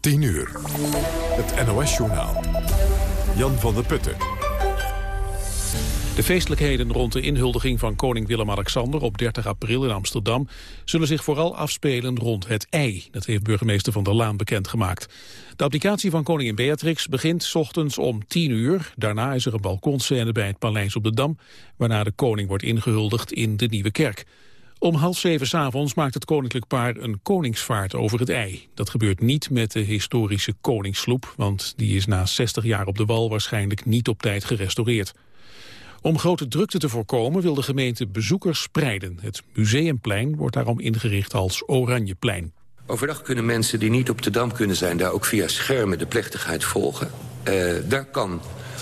10 uur. Het NOS-journaal. Jan van der Putten. De feestelijkheden rond de inhuldiging van koning Willem-Alexander op 30 april in Amsterdam zullen zich vooral afspelen rond het ei. Dat heeft burgemeester Van der Laan bekendgemaakt. De applicatie van koningin Beatrix begint ochtends om 10 uur. Daarna is er een balkonscène bij het paleis op de Dam, waarna de koning wordt ingehuldigd in de Nieuwe Kerk. Om half zeven s'avonds maakt het koninklijk paar een koningsvaart over het ei. Dat gebeurt niet met de historische koningssloep, want die is na 60 jaar op de wal waarschijnlijk niet op tijd gerestaureerd. Om grote drukte te voorkomen wil de gemeente bezoekers spreiden. Het museumplein wordt daarom ingericht als Oranjeplein. Overdag kunnen mensen die niet op de Dam kunnen zijn... daar ook via schermen de plechtigheid volgen. Uh, daar kan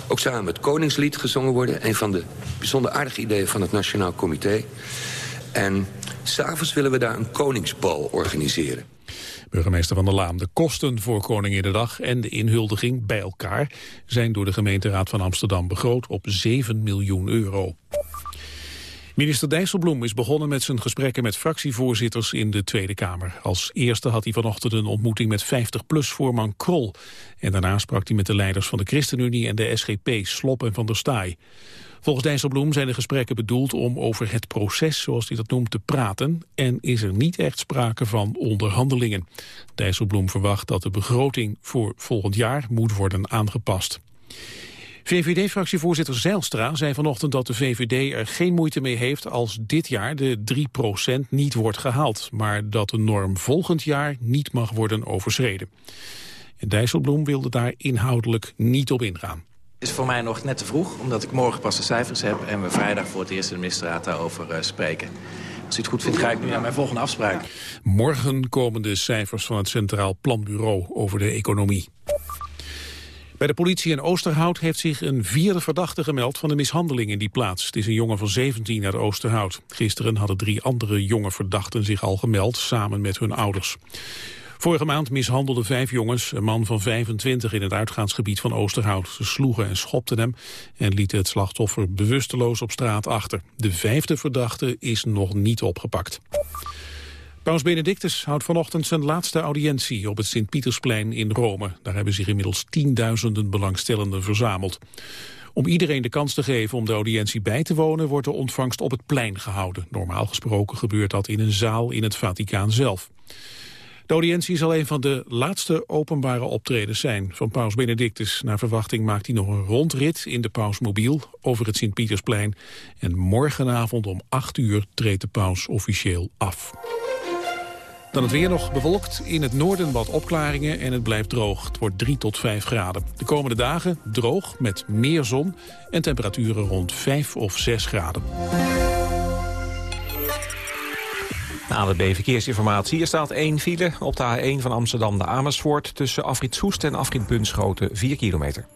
ook samen het Koningslied gezongen worden. Een van de bijzonder aardige ideeën van het Nationaal Comité. En s'avonds willen we daar een koningsbal organiseren. Burgemeester Van der Laan, de kosten voor Koninginnedag en de inhuldiging bij elkaar zijn door de gemeenteraad van Amsterdam begroot op 7 miljoen euro. Minister Dijsselbloem is begonnen met zijn gesprekken met fractievoorzitters in de Tweede Kamer. Als eerste had hij vanochtend een ontmoeting met 50PLUS-voorman Krol. En daarna sprak hij met de leiders van de ChristenUnie en de SGP, Slop en Van der Staaij. Volgens Dijsselbloem zijn de gesprekken bedoeld om over het proces, zoals hij dat noemt, te praten en is er niet echt sprake van onderhandelingen. Dijsselbloem verwacht dat de begroting voor volgend jaar moet worden aangepast. VVD-fractievoorzitter Zijlstra zei vanochtend dat de VVD er geen moeite mee heeft als dit jaar de 3% niet wordt gehaald, maar dat de norm volgend jaar niet mag worden overschreden. En Dijsselbloem wilde daar inhoudelijk niet op ingaan is voor mij nog net te vroeg, omdat ik morgen pas de cijfers heb... en we vrijdag voor het eerst in de ministerraad daarover uh, spreken. Als u het goed vindt, ga ik nu naar mijn volgende afspraak. Morgen komen de cijfers van het Centraal Planbureau over de economie. Bij de politie in Oosterhout heeft zich een vierde verdachte gemeld van de mishandeling in die plaats. Het is een jongen van 17 uit Oosterhout. Gisteren hadden drie andere jonge verdachten zich al gemeld, samen met hun ouders. Vorige maand mishandelden vijf jongens een man van 25 in het uitgaansgebied van Oosterhout. Ze sloegen en schopten hem en lieten het slachtoffer bewusteloos op straat achter. De vijfde verdachte is nog niet opgepakt. Paus Benedictus houdt vanochtend zijn laatste audiëntie op het Sint-Pietersplein in Rome. Daar hebben zich inmiddels tienduizenden belangstellenden verzameld. Om iedereen de kans te geven om de audiëntie bij te wonen... wordt de ontvangst op het plein gehouden. Normaal gesproken gebeurt dat in een zaal in het Vaticaan zelf. De audiëntie zal een van de laatste openbare optredens zijn van paus Benedictus. Naar verwachting maakt hij nog een rondrit in de pausmobiel over het Sint-Pietersplein. En morgenavond om 8 uur treedt de paus officieel af. Dan het weer nog bewolkt. In het noorden wat opklaringen en het blijft droog. Het wordt 3 tot 5 graden. De komende dagen droog met meer zon en temperaturen rond 5 of 6 graden. De Verkeersinformatie. Hier staat één file op de A1 van Amsterdam naar Amersfoort... tussen Afrit Soest en Afrit Bunschoten, 4 kilometer.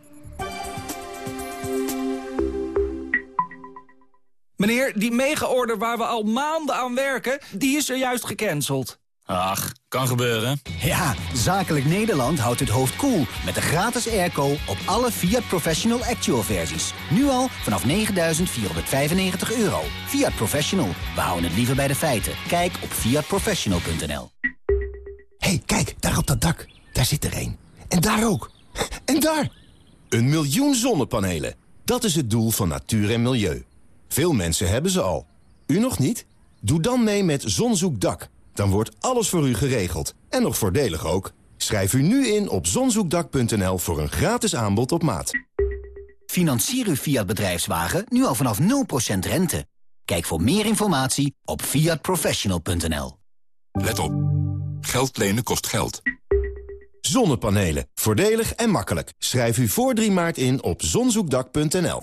Meneer, die mega-order waar we al maanden aan werken... die is er juist gecanceld. Ach, kan gebeuren. Ja, Zakelijk Nederland houdt het hoofd koel cool met de gratis airco op alle Fiat Professional Actual versies. Nu al vanaf 9.495 euro. Fiat Professional, we houden het liever bij de feiten. Kijk op fiatprofessional.nl hey, kijk, daar op dat dak. Daar zit er een. En daar ook. En daar! Een miljoen zonnepanelen. Dat is het doel van natuur en milieu. Veel mensen hebben ze al. U nog niet? Doe dan mee met Zonzoekdak dan wordt alles voor u geregeld. En nog voordelig ook. Schrijf u nu in op zonzoekdak.nl voor een gratis aanbod op maat. Financier uw Fiat bedrijfswagen nu al vanaf 0% rente. Kijk voor meer informatie op fiatprofessional.nl. Let op. Geld lenen kost geld. Zonnepanelen. Voordelig en makkelijk. Schrijf u voor 3 maart in op zonzoekdak.nl.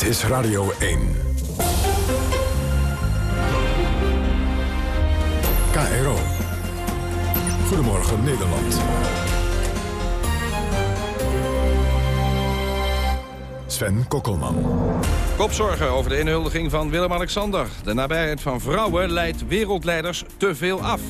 Dit is Radio 1. KRO. Goedemorgen Nederland. Sven Kokkelman. Kopzorgen over de inhuldiging van Willem-Alexander. De nabijheid van vrouwen leidt wereldleiders te veel af.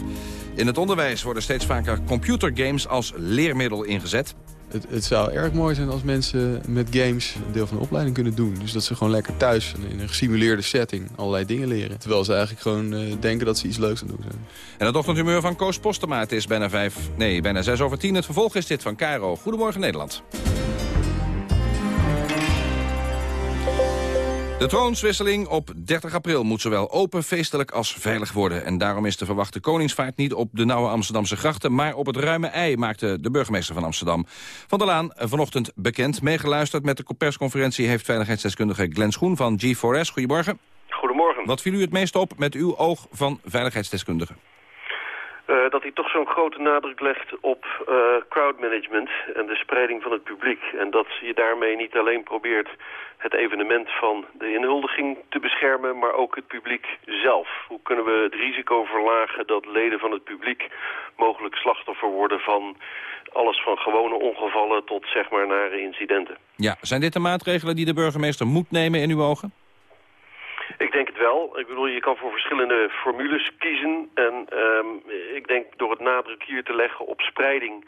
In het onderwijs worden steeds vaker computergames als leermiddel ingezet. Het, het, zou erg mooi zijn als mensen met games een deel van de opleiding kunnen doen. Dus dat ze gewoon lekker thuis in een gesimuleerde setting allerlei dingen leren. Terwijl ze eigenlijk gewoon uh, denken dat ze iets leuks aan doen zijn. En het ochtendhumeur van Koos Postema. Het is bijna vijf, nee, bijna zes over tien. Het vervolg is dit van Caro. Goedemorgen Nederland. De troonswisseling op 30 april moet zowel open, feestelijk als veilig worden. En daarom is de verwachte koningsvaart niet op de nauwe Amsterdamse grachten... maar op het ruime ei, maakte de burgemeester van Amsterdam. Van der Laan, vanochtend bekend, meegeluisterd met de persconferentie... heeft veiligheidsdeskundige Glenn Schoen van G4S. Goedemorgen. Goedemorgen. Wat viel u het meest op met uw oog van veiligheidsdeskundige? Uh, dat hij toch zo'n grote nadruk legt op uh, crowdmanagement en de spreiding van het publiek. En dat je daarmee niet alleen probeert het evenement van de inhuldiging te beschermen, maar ook het publiek zelf. Hoe kunnen we het risico verlagen dat leden van het publiek mogelijk slachtoffer worden van alles van gewone ongevallen tot zeg maar nare incidenten. Ja, zijn dit de maatregelen die de burgemeester moet nemen in uw ogen? Ik denk het wel. Ik bedoel, je kan voor verschillende formules kiezen. En um, ik denk door het nadruk hier te leggen op spreiding...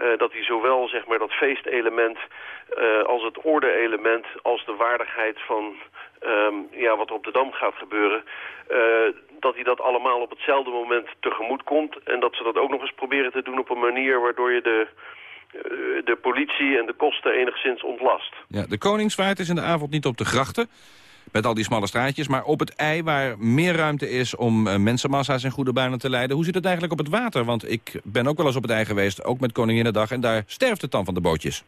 Uh, dat hij zowel zeg maar, dat feestelement uh, als het orde-element... als de waardigheid van um, ja, wat er op de Dam gaat gebeuren... Uh, dat hij dat allemaal op hetzelfde moment tegemoet komt... en dat ze dat ook nog eens proberen te doen op een manier... waardoor je de, de politie en de kosten enigszins ontlast. Ja, de Koningsvaart is in de avond niet op de grachten met al die smalle straatjes. Maar op het ei waar meer ruimte is om uh, mensenmassa's in goede banen te leiden. Hoe zit het eigenlijk op het water? Want ik ben ook wel eens op het ei geweest, ook met Koninginnedag. En daar sterft het dan van de bootjes.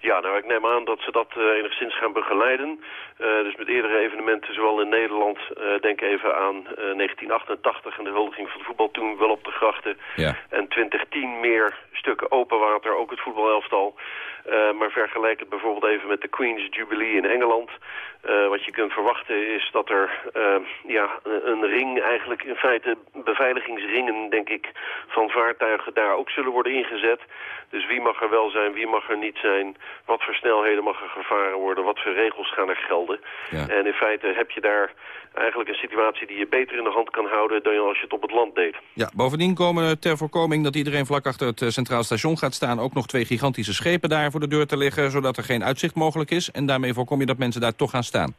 Ja, nou, ik neem aan dat ze dat uh, enigszins gaan begeleiden. Uh, dus met eerdere evenementen, zowel in Nederland, uh, denk even aan 1988 en de huldiging van het voetbal toen wel op de grachten. Ja. En 2010 meer stukken open water, ook het voetbalelftal. Maar vergelijk het bijvoorbeeld even met de Queen's Jubilee in Engeland. Uh, wat je kunt verwachten is dat er uh, ja, een ring, eigenlijk in feite beveiligingsringen, denk ik, van vaartuigen daar ook zullen worden ingezet. Dus wie mag er wel zijn, wie mag er niet zijn, wat voor snelheden mag er gevaren worden, wat voor regels gaan er gelden. Ja. En in feite heb je daar eigenlijk een situatie die je beter in de hand kan houden dan als je het op het land deed. Ja, bovendien komen ter voorkoming dat iedereen vlak achter het Centraal Station gaat staan... ook nog twee gigantische schepen daar voor de deur te liggen... zodat er geen uitzicht mogelijk is. En daarmee voorkom je dat mensen daar toch gaan staan.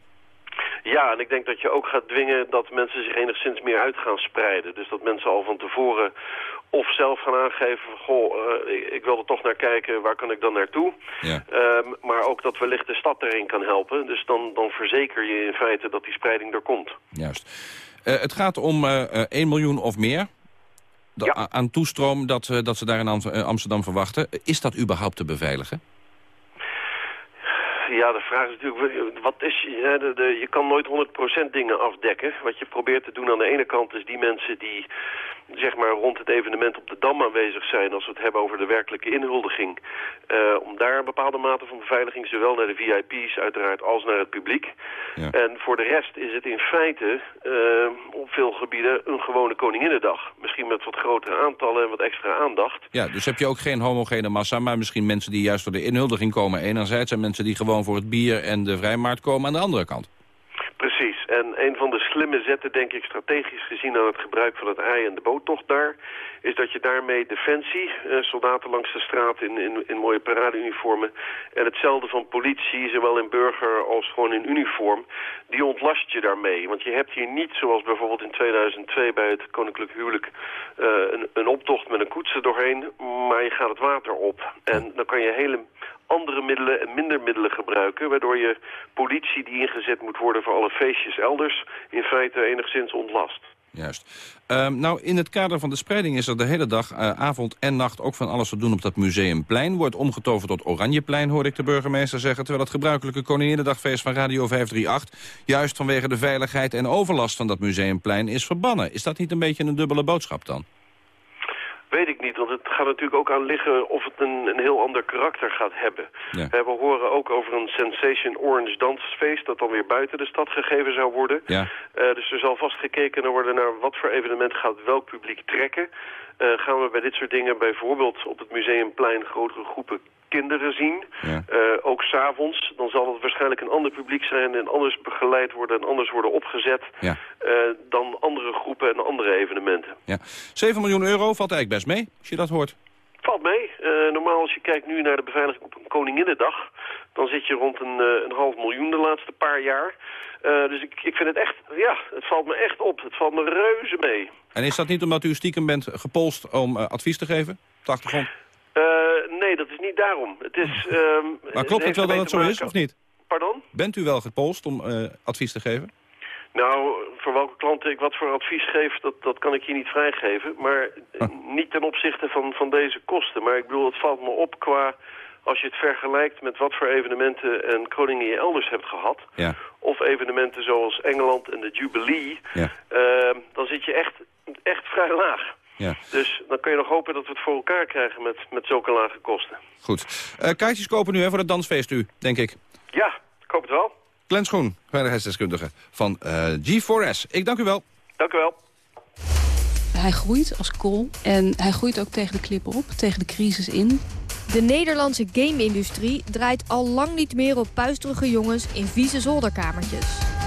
Ja, en ik denk dat je ook gaat dwingen dat mensen zich enigszins meer uit gaan spreiden. Dus dat mensen al van tevoren of zelf gaan aangeven goh, uh, ik wil er toch naar kijken, waar kan ik dan naartoe? Ja. Um, maar ook dat wellicht de stad erin kan helpen. Dus dan, dan verzeker je in feite dat die spreiding er komt. Juist. Uh, het gaat om uh, 1 miljoen of meer ja. aan toestroom dat, dat ze daar in Amsterdam verwachten. Is dat überhaupt te beveiligen? Ja, de vraag is natuurlijk, wat is, de, de, je kan nooit 100% dingen afdekken. Wat je probeert te doen aan de ene kant is die mensen die zeg maar rond het evenement op de Dam aanwezig zijn... als we het hebben over de werkelijke inhuldiging... Uh, om daar een bepaalde mate van beveiliging... zowel naar de VIP's uiteraard als naar het publiek. Ja. En voor de rest is het in feite uh, op veel gebieden een gewone Koninginnedag. Misschien met wat grotere aantallen en wat extra aandacht. Ja, dus heb je ook geen homogene massa... maar misschien mensen die juist voor de inhuldiging komen enerzijds... en mensen die gewoon voor het bier en de vrijmarkt komen aan de andere kant. Precies. En een van de slimme zetten, denk ik, strategisch gezien aan het gebruik van het ei en de boottocht daar, is dat je daarmee defensie, eh, soldaten langs de straat in, in, in mooie paradeuniformen, en hetzelfde van politie, zowel in burger als gewoon in uniform, die ontlast je daarmee. Want je hebt hier niet, zoals bijvoorbeeld in 2002 bij het koninklijk huwelijk, uh, een, een optocht met een koets er doorheen, maar je gaat het water op. En dan kan je hele andere middelen en minder middelen gebruiken... waardoor je politie die ingezet moet worden voor alle feestjes elders... feite enigszins ontlast. Juist. Um, nou, in het kader van de spreiding is er de hele dag, uh, avond en nacht... ook van alles te doen op dat museumplein. Wordt omgetoverd tot Oranjeplein, hoorde ik de burgemeester zeggen... terwijl het gebruikelijke Koninginnedagfeest van Radio 538... juist vanwege de veiligheid en overlast van dat museumplein is verbannen. Is dat niet een beetje een dubbele boodschap dan? Weet ik niet, want het gaat natuurlijk ook aan liggen of het een, een heel ander karakter gaat hebben. Ja. We horen ook over een Sensation Orange dansfeest dat dan weer buiten de stad gegeven zou worden. Ja. Eh, dus er zal vast gekeken worden naar wat voor evenement gaat welk publiek trekken. Eh, gaan we bij dit soort dingen bijvoorbeeld op het Museumplein grotere groepen kinderen zien. Ja. Eh, ook s'avonds. Dan zal het waarschijnlijk een ander publiek zijn en anders begeleid worden en anders worden opgezet Ja. eh, dan andere groepen en andere evenementen. Ja. 7 miljoen euro valt eigenlijk best mee, als je dat hoort. Valt mee. Eh, normaal als je kijkt nu naar de beveiliging op een Koninginnedag... dan zit je rond een, een half miljoen de laatste paar jaar. Dus ik, ik vind het echt, ja, het valt me echt op. Het valt me reuze mee. En is dat niet omdat u stiekem bent gepolst om advies te geven? Op de achtergrond? Eh, nee, dat is niet daarom. Het is... ehm, Maar klopt het wel dat het zo is, of niet? Pardon? Bent u wel gepolst om eh, advies te geven? Nou, voor welke klanten ik wat voor advies geef, dat, dat kan ik je niet vrijgeven. Maar eh, niet ten opzichte van, van deze kosten. Maar ik bedoel, het valt me op qua... Als je het vergelijkt met wat voor evenementen en koningen je elders hebt gehad... Ja. of evenementen zoals Engeland en de Jubilee... Ja. eh, dan zit je echt, echt vrij laag. Ja. Dus dan kun je nog hopen dat we het voor elkaar krijgen met, met zulke lage kosten. Goed. Eh, kaartjes kopen nu hè, voor het dansfeest u, denk ik. Ja, ik hoop het wel. Glenn Schoen, veiligheidsdeskundige van eh, G4S. Ik dank u wel. Dank u wel. Hij groeit als kool en hij groeit ook tegen de klippen op, tegen de crisis in. De Nederlandse game-industrie draait al lang niet meer op puisterige jongens in vieze zolderkamertjes.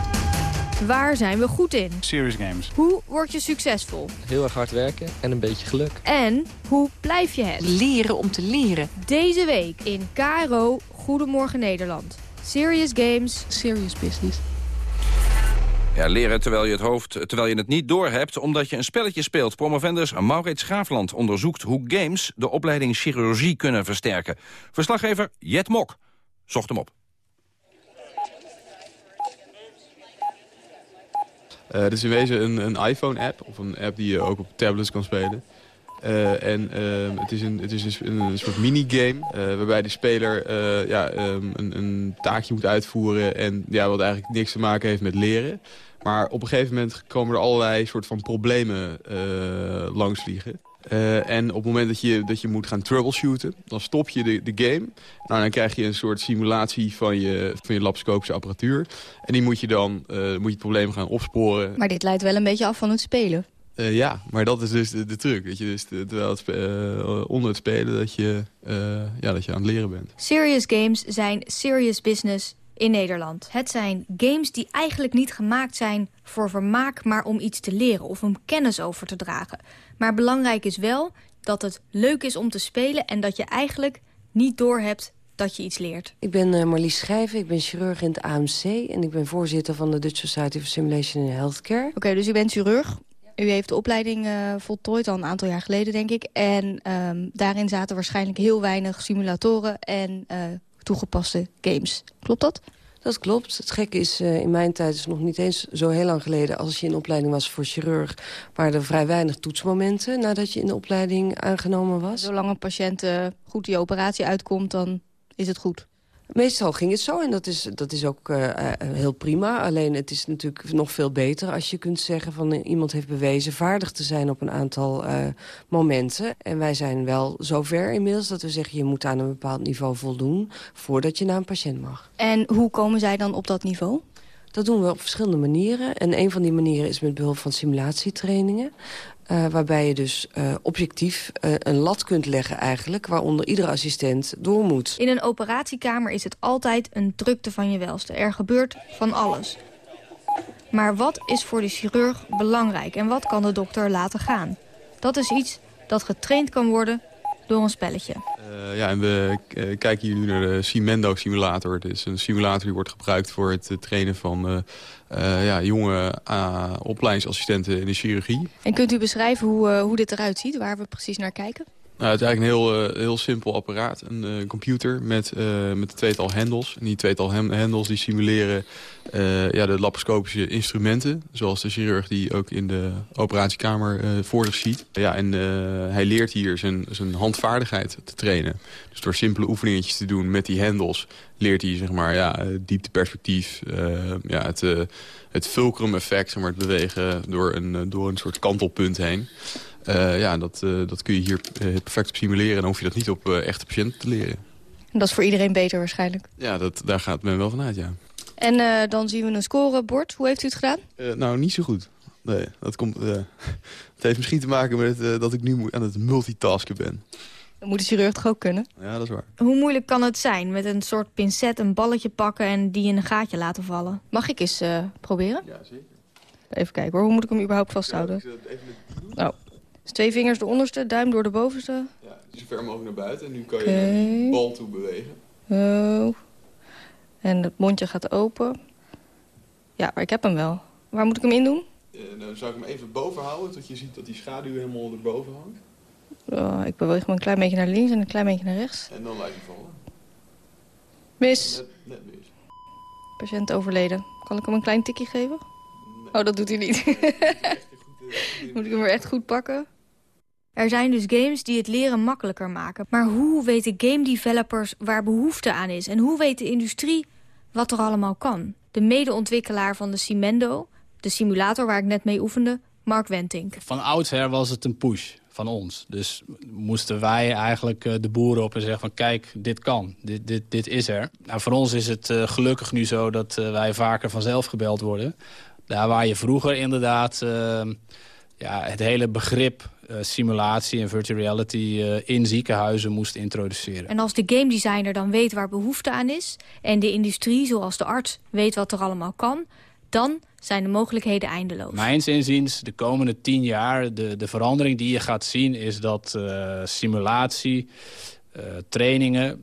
Waar zijn we goed in? Serious games. Hoe word je succesvol? Heel erg hard werken en een beetje geluk. En hoe blijf je het? Leren om te leren. Deze week in KRO Goedemorgen Nederland. Serious Games. Serious business. Ja, leren terwijl je het hoofd, terwijl je het niet doorhebt, omdat je een spelletje speelt. Promovendus Maurits Schaafland onderzoekt hoe games de opleiding chirurgie kunnen versterken. Verslaggever Jet Mok zocht hem op. het is in wezen een, een iPhone-app, of een app die je ook op tablets kan spelen. Eh, en ehm, het is een, het is een, soort minigame eh waarbij de speler eh, ja, ehm, een, een taakje moet uitvoeren... en ja, wat eigenlijk niks te maken heeft met leren. Maar op een gegeven moment komen er allerlei soort van problemen eh, langs vliegen. Eh, en op het moment dat je, dat je moet gaan troubleshooten, dan stop je de, de game. Nou, dan krijg je een soort simulatie van je, van je lapscopische apparatuur. En die moet je dan eh, moet je het probleem gaan opsporen. Maar dit leidt wel een beetje af van het spelen. Eh, ja, maar dat is dus de, de truc. Dat je dus de- terwijl het, eh, onder het spelen dat je, eh, ja, dat je aan het leren bent. Serious Games zijn serious business in Nederland. Het zijn games die eigenlijk niet gemaakt zijn voor vermaak... maar om iets te leren of om kennis over te dragen. Maar belangrijk is wel dat het leuk is om te spelen... en dat je eigenlijk niet doorhebt dat je iets leert. Ik ben eh, Marlies Schrijven, ik ben chirurg in het AMC... en ik ben voorzitter van de Dutch Society for Simulation in Healthcare. Oké, dus u bent chirurg. U heeft de opleiding eh, voltooid al een aantal jaar geleden, denk ik. En ehm, daarin zaten waarschijnlijk heel weinig simulatoren en eh, toegepaste games. Klopt dat? Dat klopt. Het gekke is, eh, in mijn tijd is het nog niet eens zo heel lang geleden... als je in opleiding was voor chirurg... waren er vrij weinig toetsmomenten nadat je in de opleiding aangenomen was. Zolang een patiënt eh, goed die operatie uitkomt, dan is het goed. Meestal ging het zo en dat is, dat is ook eh, eh, heel prima. Alleen het is natuurlijk nog veel beter als je kunt zeggen... van eh, iemand heeft bewezen vaardig te zijn op een aantal momenten. En wij zijn wel zover inmiddels dat we zeggen... je moet aan een bepaald niveau voldoen voordat je naar een patiënt mag. En hoe komen zij dan op dat niveau? Dat doen we op verschillende manieren. En een van die manieren is met behulp van simulatietrainingen. Eh, waarbij je dus eh, objectief eh, een lat kunt leggen eigenlijk... waaronder iedere assistent door moet. In een operatiekamer is het altijd een drukte van je welste. Er gebeurt van alles. Maar wat is voor de chirurg belangrijk en wat kan de dokter laten gaan? Dat is iets dat getraind kan worden door een spelletje. Eh, ja, en we kijken hier nu naar de Simendo simulator. Het is een simulator die wordt gebruikt voor het trainen van eh, eh, ja, jonge eh, opleidingsassistenten in de chirurgie. En kunt u beschrijven hoe, eh, hoe dit eruit ziet, waar we precies naar kijken? Nou, het is eigenlijk een heel, eh, heel simpel apparaat. Een eh, computer met, eh, met een tweetal hendels. En die tweetal hendels die simuleren ja, de laparoscopische instrumenten. Zoals de chirurg die ook in de operatiekamer voor zich ziet. Ja, en hij leert hier zijn, zijn handvaardigheid te trainen. Dus door simpele oefeningetjes te doen met die hendels... leert hij zeg maar, ja, diepteperspectief, ja, het, het fulcrum effect... Zeg maar, het bewegen door een, door een soort kantelpunt heen. Uh, ja, dat, uh, dat kun je hier uh, perfect op simuleren. En dan hoef je dat niet op echte patiënten te leren. En dat is voor iedereen beter waarschijnlijk? Ja, dat, daar gaat men wel vanuit, ja. En dan zien we een scorebord. Hoe heeft u het gedaan? nou, niet zo goed. Nee, dat komt, het heeft misschien te maken met dat ik nu aan het multitasken ben. Dat moet de chirurg toch ook kunnen? Ja, dat is waar. Hoe moeilijk kan het zijn met een soort pincet een balletje pakken... en die in een gaatje laten vallen? Mag ik eens proberen? Ja, zeker. Even kijken hoor, hoe moet ik hem überhaupt vasthouden? Ja, oh. Dus twee vingers de onderste, duim door de bovenste. Ja, zo ver mogelijk naar buiten. En nu kan je okay. de bal toe bewegen. Oh. En het mondje gaat open. Ja, maar ik heb hem wel. Waar moet ik hem in doen? Uh, dan zou ik hem even boven houden, tot je ziet dat die schaduw helemaal erboven hangt. Oh, ik beweeg hem een klein beetje naar links en een klein beetje naar rechts. En dan laat je vallen. Mis. Net, net mis. Patiënt overleden. Kan ik hem een klein tikje geven? Oh, dat doet hij niet. Moet ik hem weer echt goed pakken? Er zijn dus games die het leren makkelijker maken. Maar hoe weten game developers waar behoefte aan is? En hoe weet de industrie wat er allemaal kan? De medeontwikkelaar van de Simendo, de simulator waar ik net mee oefende, Mark Wentink. Van oudsher was het een push van ons. Dus moesten wij eigenlijk eh, de boeren op en zeggen van kijk, dit kan, dit, dit, dit is er. Nou, voor ons is het uh, gelukkig nu zo dat uh, wij vaker vanzelf gebeld worden. Daar waar je vroeger inderdaad ja, het hele begrip simulatie en virtual reality uh, in ziekenhuizen moest introduceren. En als de game designer dan weet waar behoefte aan is... en de industrie, zoals de arts, weet wat er allemaal kan... dan zijn de mogelijkheden eindeloos. Mijns inziens, de komende tien jaar, de, de verandering die je gaat zien... is dat uh, simulatie, trainingen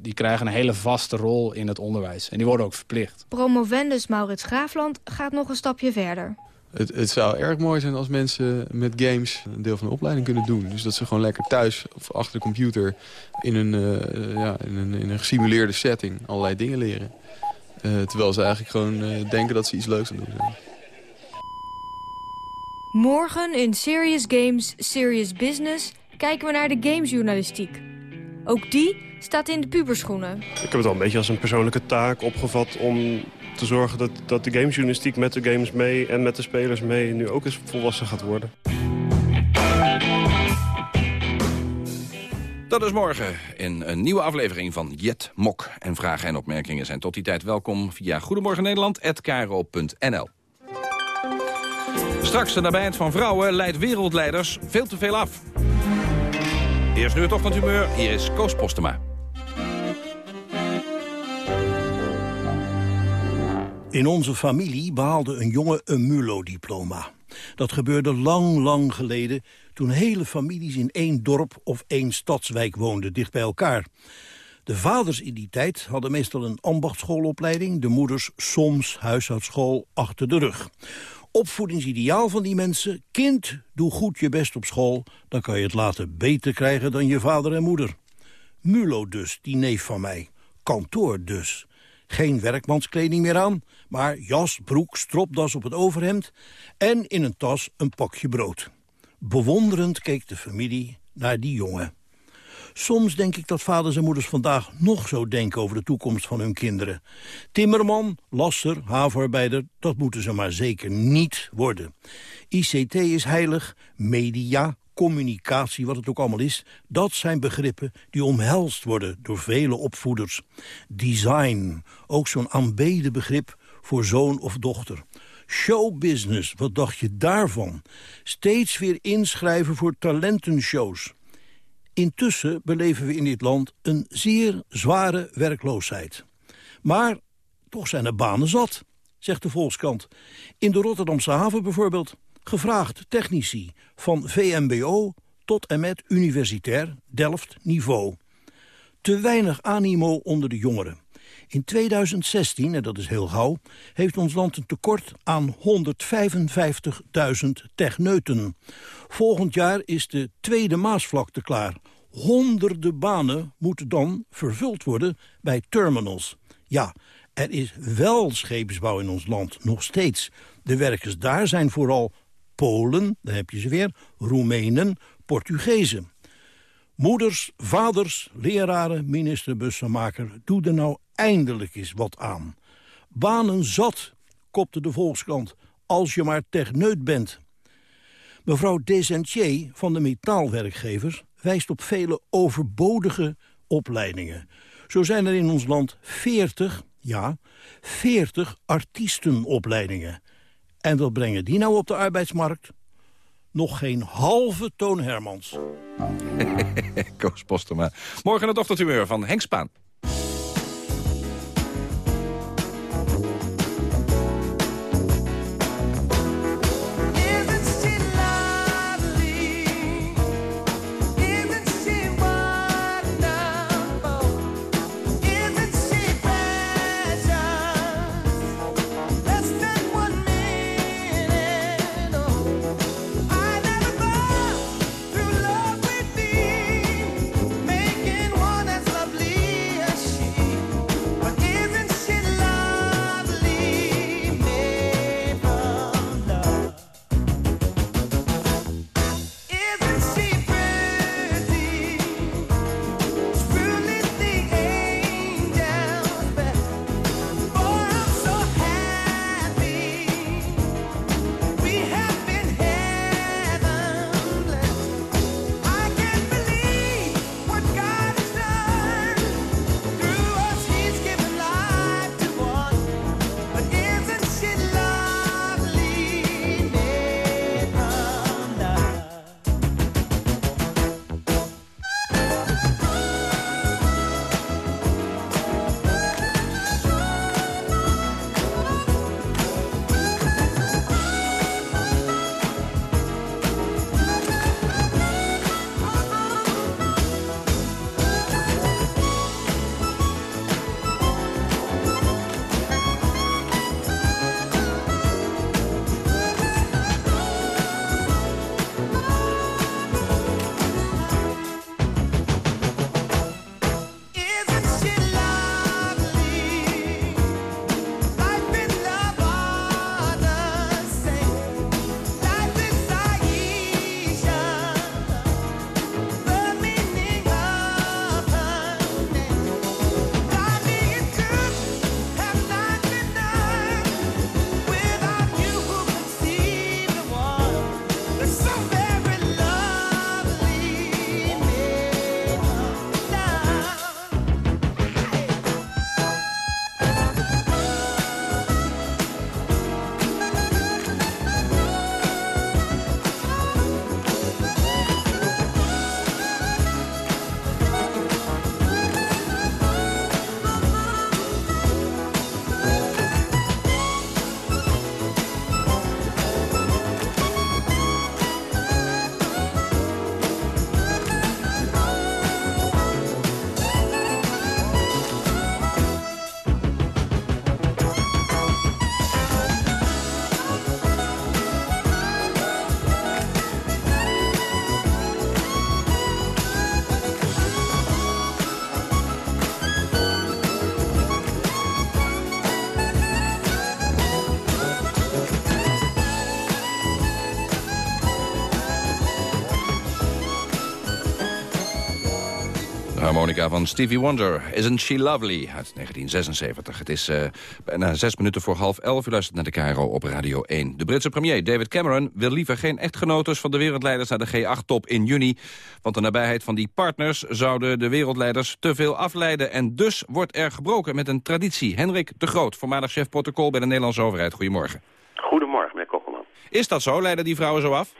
die krijgen een hele vaste rol in het onderwijs. En die worden ook verplicht. Promovendus Maurits Graafland gaat nog een stapje verder. Het, het, zou erg mooi zijn als mensen met games een deel van de opleiding kunnen doen. Dus dat ze gewoon lekker thuis of achter de computer in een, uh, ja, in een, in een gesimuleerde setting allerlei dingen leren. Uh, terwijl ze eigenlijk gewoon uh, denken dat ze iets leuks aan doen zijn. Morgen in Serious Games, Serious Business kijken we naar de gamesjournalistiek. Ook die staat in de puberschoenen. Ik heb het al een beetje als een persoonlijke taak opgevat om te zorgen dat, dat de gamesjournalistiek met de games mee en met de spelers mee nu ook eens volwassen gaat worden. Dat is morgen in een nieuwe aflevering van Jet Mok. En vragen en opmerkingen zijn tot die tijd welkom via Goedemorgen Nederland@kro.nl. Straks de nabijheid van vrouwen leidt wereldleiders veel te veel af. Eerst nu het ochtendhumeur, hier is Koos Postema. In onze familie behaalde een jongen een MULO-diploma. Dat gebeurde lang, lang geleden toen hele families in één dorp of één stadswijk woonden, dicht bij elkaar. De vaders in die tijd hadden meestal een ambachtschoolopleiding, de moeders soms huishoudschool achter de rug opvoedingsideaal van die mensen... kind, doe goed je best op school, dan kan je het later beter krijgen dan je vader en moeder. Mulo dus, die neef van mij. Kantoor dus. Geen werkmanskleding meer aan, maar jas, broek, stropdas op het overhemd... en in een tas een pakje brood. Bewonderend keek de familie naar die jongen. Soms denk ik dat vaders en moeders vandaag nog zo denken over de toekomst van hun kinderen. Timmerman, lasser, havenarbeider, dat moeten ze maar zeker niet worden. ICT is heilig, media, communicatie, wat het ook allemaal is... dat zijn begrippen die omhelst worden door vele opvoeders. Design, ook zo'n aanbeden begrip voor zoon of dochter. Showbusiness, wat dacht je daarvan? Steeds weer inschrijven voor talentenshows. Intussen beleven we in dit land een zeer zware werkloosheid. Maar toch zijn er banen zat, zegt de Volkskrant. In de Rotterdamse haven bijvoorbeeld. Gevraagd technici van VMBO tot en met universitair Delft niveau. Te weinig animo onder de jongeren. In 2016, en dat is heel gauw, heeft ons land een tekort aan 155.000 techneuten. Volgend jaar is de tweede Maasvlakte klaar. Honderden banen moeten dan vervuld worden bij terminals. Ja, er is wel scheepsbouw in ons land, nog steeds. De werkers daar zijn vooral Polen, daar heb je ze weer, Roemenen, Portugezen. Moeders, vaders, leraren, minister, bussenmaker, doe er nou eindelijk eens wat aan. Banen zat, kopte de Volkskrant, als je maar techneut bent. Mevrouw Desentier van de metaalwerkgevers wijst op vele overbodige opleidingen. Zo zijn er in ons land 40, ja, 40 artiestenopleidingen. En wat brengen die nou op de arbeidsmarkt? Nog geen halve Toon Hermans. Koos Postema. Morgen het ochtendhumeur van Henk Spaan. Van Stevie Wonder. Isn't She Lovely? Uit 1976. Het is uh, bijna zes minuten voor half elf. U luistert naar de KRO op Radio 1. De Britse premier David Cameron wil liever geen echtgenotes van de wereldleiders naar de G8-top in juni. Want de nabijheid van die partners zouden de wereldleiders te veel afleiden. En dus wordt er gebroken met een traditie. Henrik de Groot, voormalig chef protocol bij de Nederlandse overheid. Goedemorgen. Goedemorgen, meneer Kogelman. Is dat zo? Leiden die vrouwen zo af?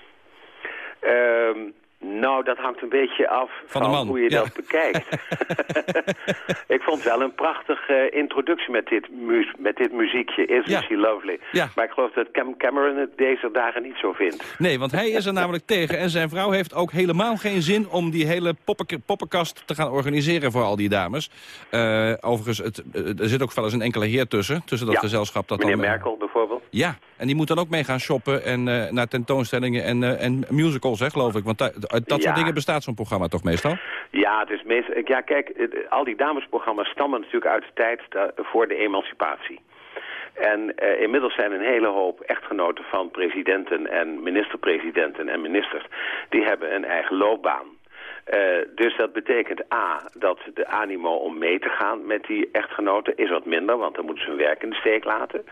Ehm nou, dat hangt een beetje af van, hoe je dat bekijkt. ik vond wel een prachtige introductie met dit, met dit muziekje, Isn't ja. She Lovely. Ja. Maar ik geloof dat Cam Cameron het deze dagen niet zo vindt. Nee, want hij is er namelijk tegen. En zijn vrouw heeft ook helemaal geen zin om die hele poppenkast te gaan organiseren voor al die dames. Uh, overigens, het, er zit ook wel eens een enkele heer tussen, tussen dat gezelschap. Dat Meneer dan, Merkel bijvoorbeeld. Ja, en die moet dan ook mee gaan shoppen en uh, naar tentoonstellingen en, uh, en musicals, hè, geloof ik. Want uit dat soort dingen bestaat zo'n programma toch meestal? Ja, het is meestal, ja, kijk, al die damesprogramma's stammen natuurlijk uit de tijd voor de emancipatie. En uh, inmiddels zijn een hele hoop echtgenoten van presidenten en minister-presidenten en ministers... die hebben een eigen loopbaan. Dus dat betekent A, dat de animo om mee te gaan met die echtgenoten is wat minder, want dan moeten ze hun werk in de steek laten.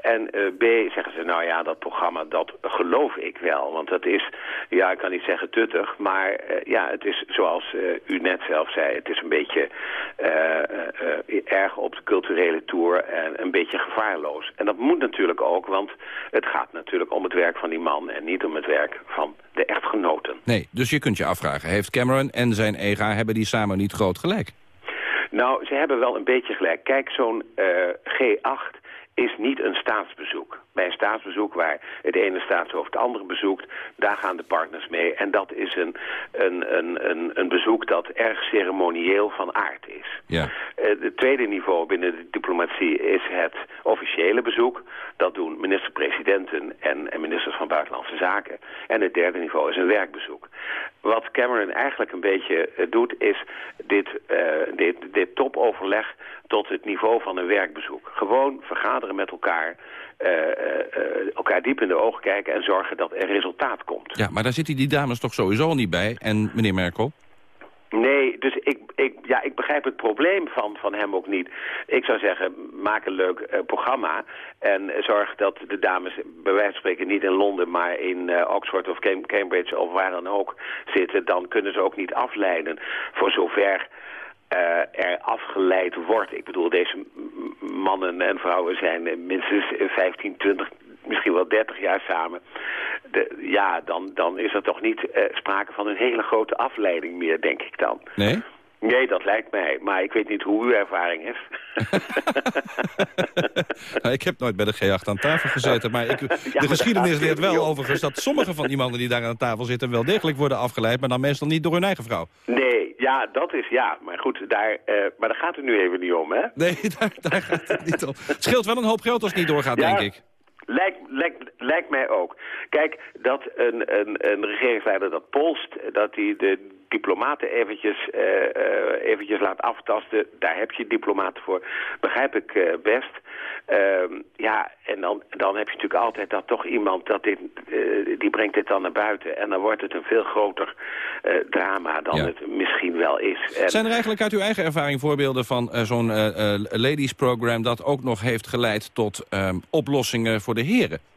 En B, zeggen ze, nou ja, dat programma, dat geloof ik wel. Want dat is, ja, ik kan niet zeggen tuttig, maar ja, het is zoals u net zelf zei, het is een beetje erg op de culturele tour en een beetje gevaarloos. En dat moet natuurlijk ook, want het gaat natuurlijk om het werk van die man en niet om het werk van de echtgenoten. Nee, dus je kunt je afvragen, heeft Cameron en zijn EGA, hebben die samen niet groot gelijk? Nou, ze hebben wel een beetje gelijk. Kijk, zo'n uh, G8 is niet een staatsbezoek. Bij een staatsbezoek waar het ene staatshoofd het andere bezoekt, daar gaan de partners mee. En dat is een, een, een, een, een bezoek dat erg ceremonieel van aard is. Ja. Uh, het tweede niveau binnen de diplomatie is het officiële bezoek. Dat doen minister-presidenten en, en ministers van Buitenlandse Zaken. En het derde niveau is een werkbezoek. Wat Cameron eigenlijk een beetje uh, doet, is dit, uh, dit, dit topoverleg tot het niveau van een werkbezoek. Gewoon vergaderen met elkaar, uh, uh, elkaar diep in de ogen kijken en zorgen dat er resultaat komt. Ja, maar daar zitten die dames toch sowieso al niet bij. En meneer Merkel? Nee, dus ik, ik, ja, ik begrijp het probleem van, van hem ook niet. Ik zou zeggen, maak een leuk uh, programma en zorg dat de dames bij wijze van spreken niet in Londen, maar in uh, Oxford of Cambridge of waar dan ook zitten. Dan kunnen ze ook niet afleiden voor zover er afgeleid wordt. Ik bedoel, deze mannen en vrouwen zijn minstens 15, 20, misschien wel 30 jaar samen. De, ja, dan, dan is er toch niet sprake van een hele grote afleiding meer, denk ik dan. Nee? Nee, dat lijkt mij. Maar ik weet niet hoe uw ervaring is. nou, ik heb nooit bij de G8 aan tafel gezeten. Maar ik, de geschiedenis leert wel overigens dat sommige van die mannen die daar aan tafel zitten... wel degelijk worden afgeleid, maar dan meestal niet door hun eigen vrouw. Nee, ja, dat is ja. Maar goed, daar, uh, maar daar gaat het nu even niet om, hè? Nee, daar, daar gaat het niet om. Het scheelt wel een hoop geld als het niet doorgaat, ja. denk ik. Lijkt, lijkt, lijkt mij ook. Kijk, dat een, een, een regeringsleider dat polst, dat hij de diplomaten eventjes, uh, uh, eventjes laat aftasten, daar heb je diplomaten voor, begrijp ik uh, best. Uh, ja, en dan, dan heb je natuurlijk altijd dat toch iemand, dat dit, die brengt dit dan naar buiten. En dan wordt het een veel groter drama dan ja. het misschien wel is. En... Zijn er eigenlijk uit uw eigen ervaring voorbeelden van zo'n ladies program dat ook nog heeft geleid tot oplossingen voor de heren?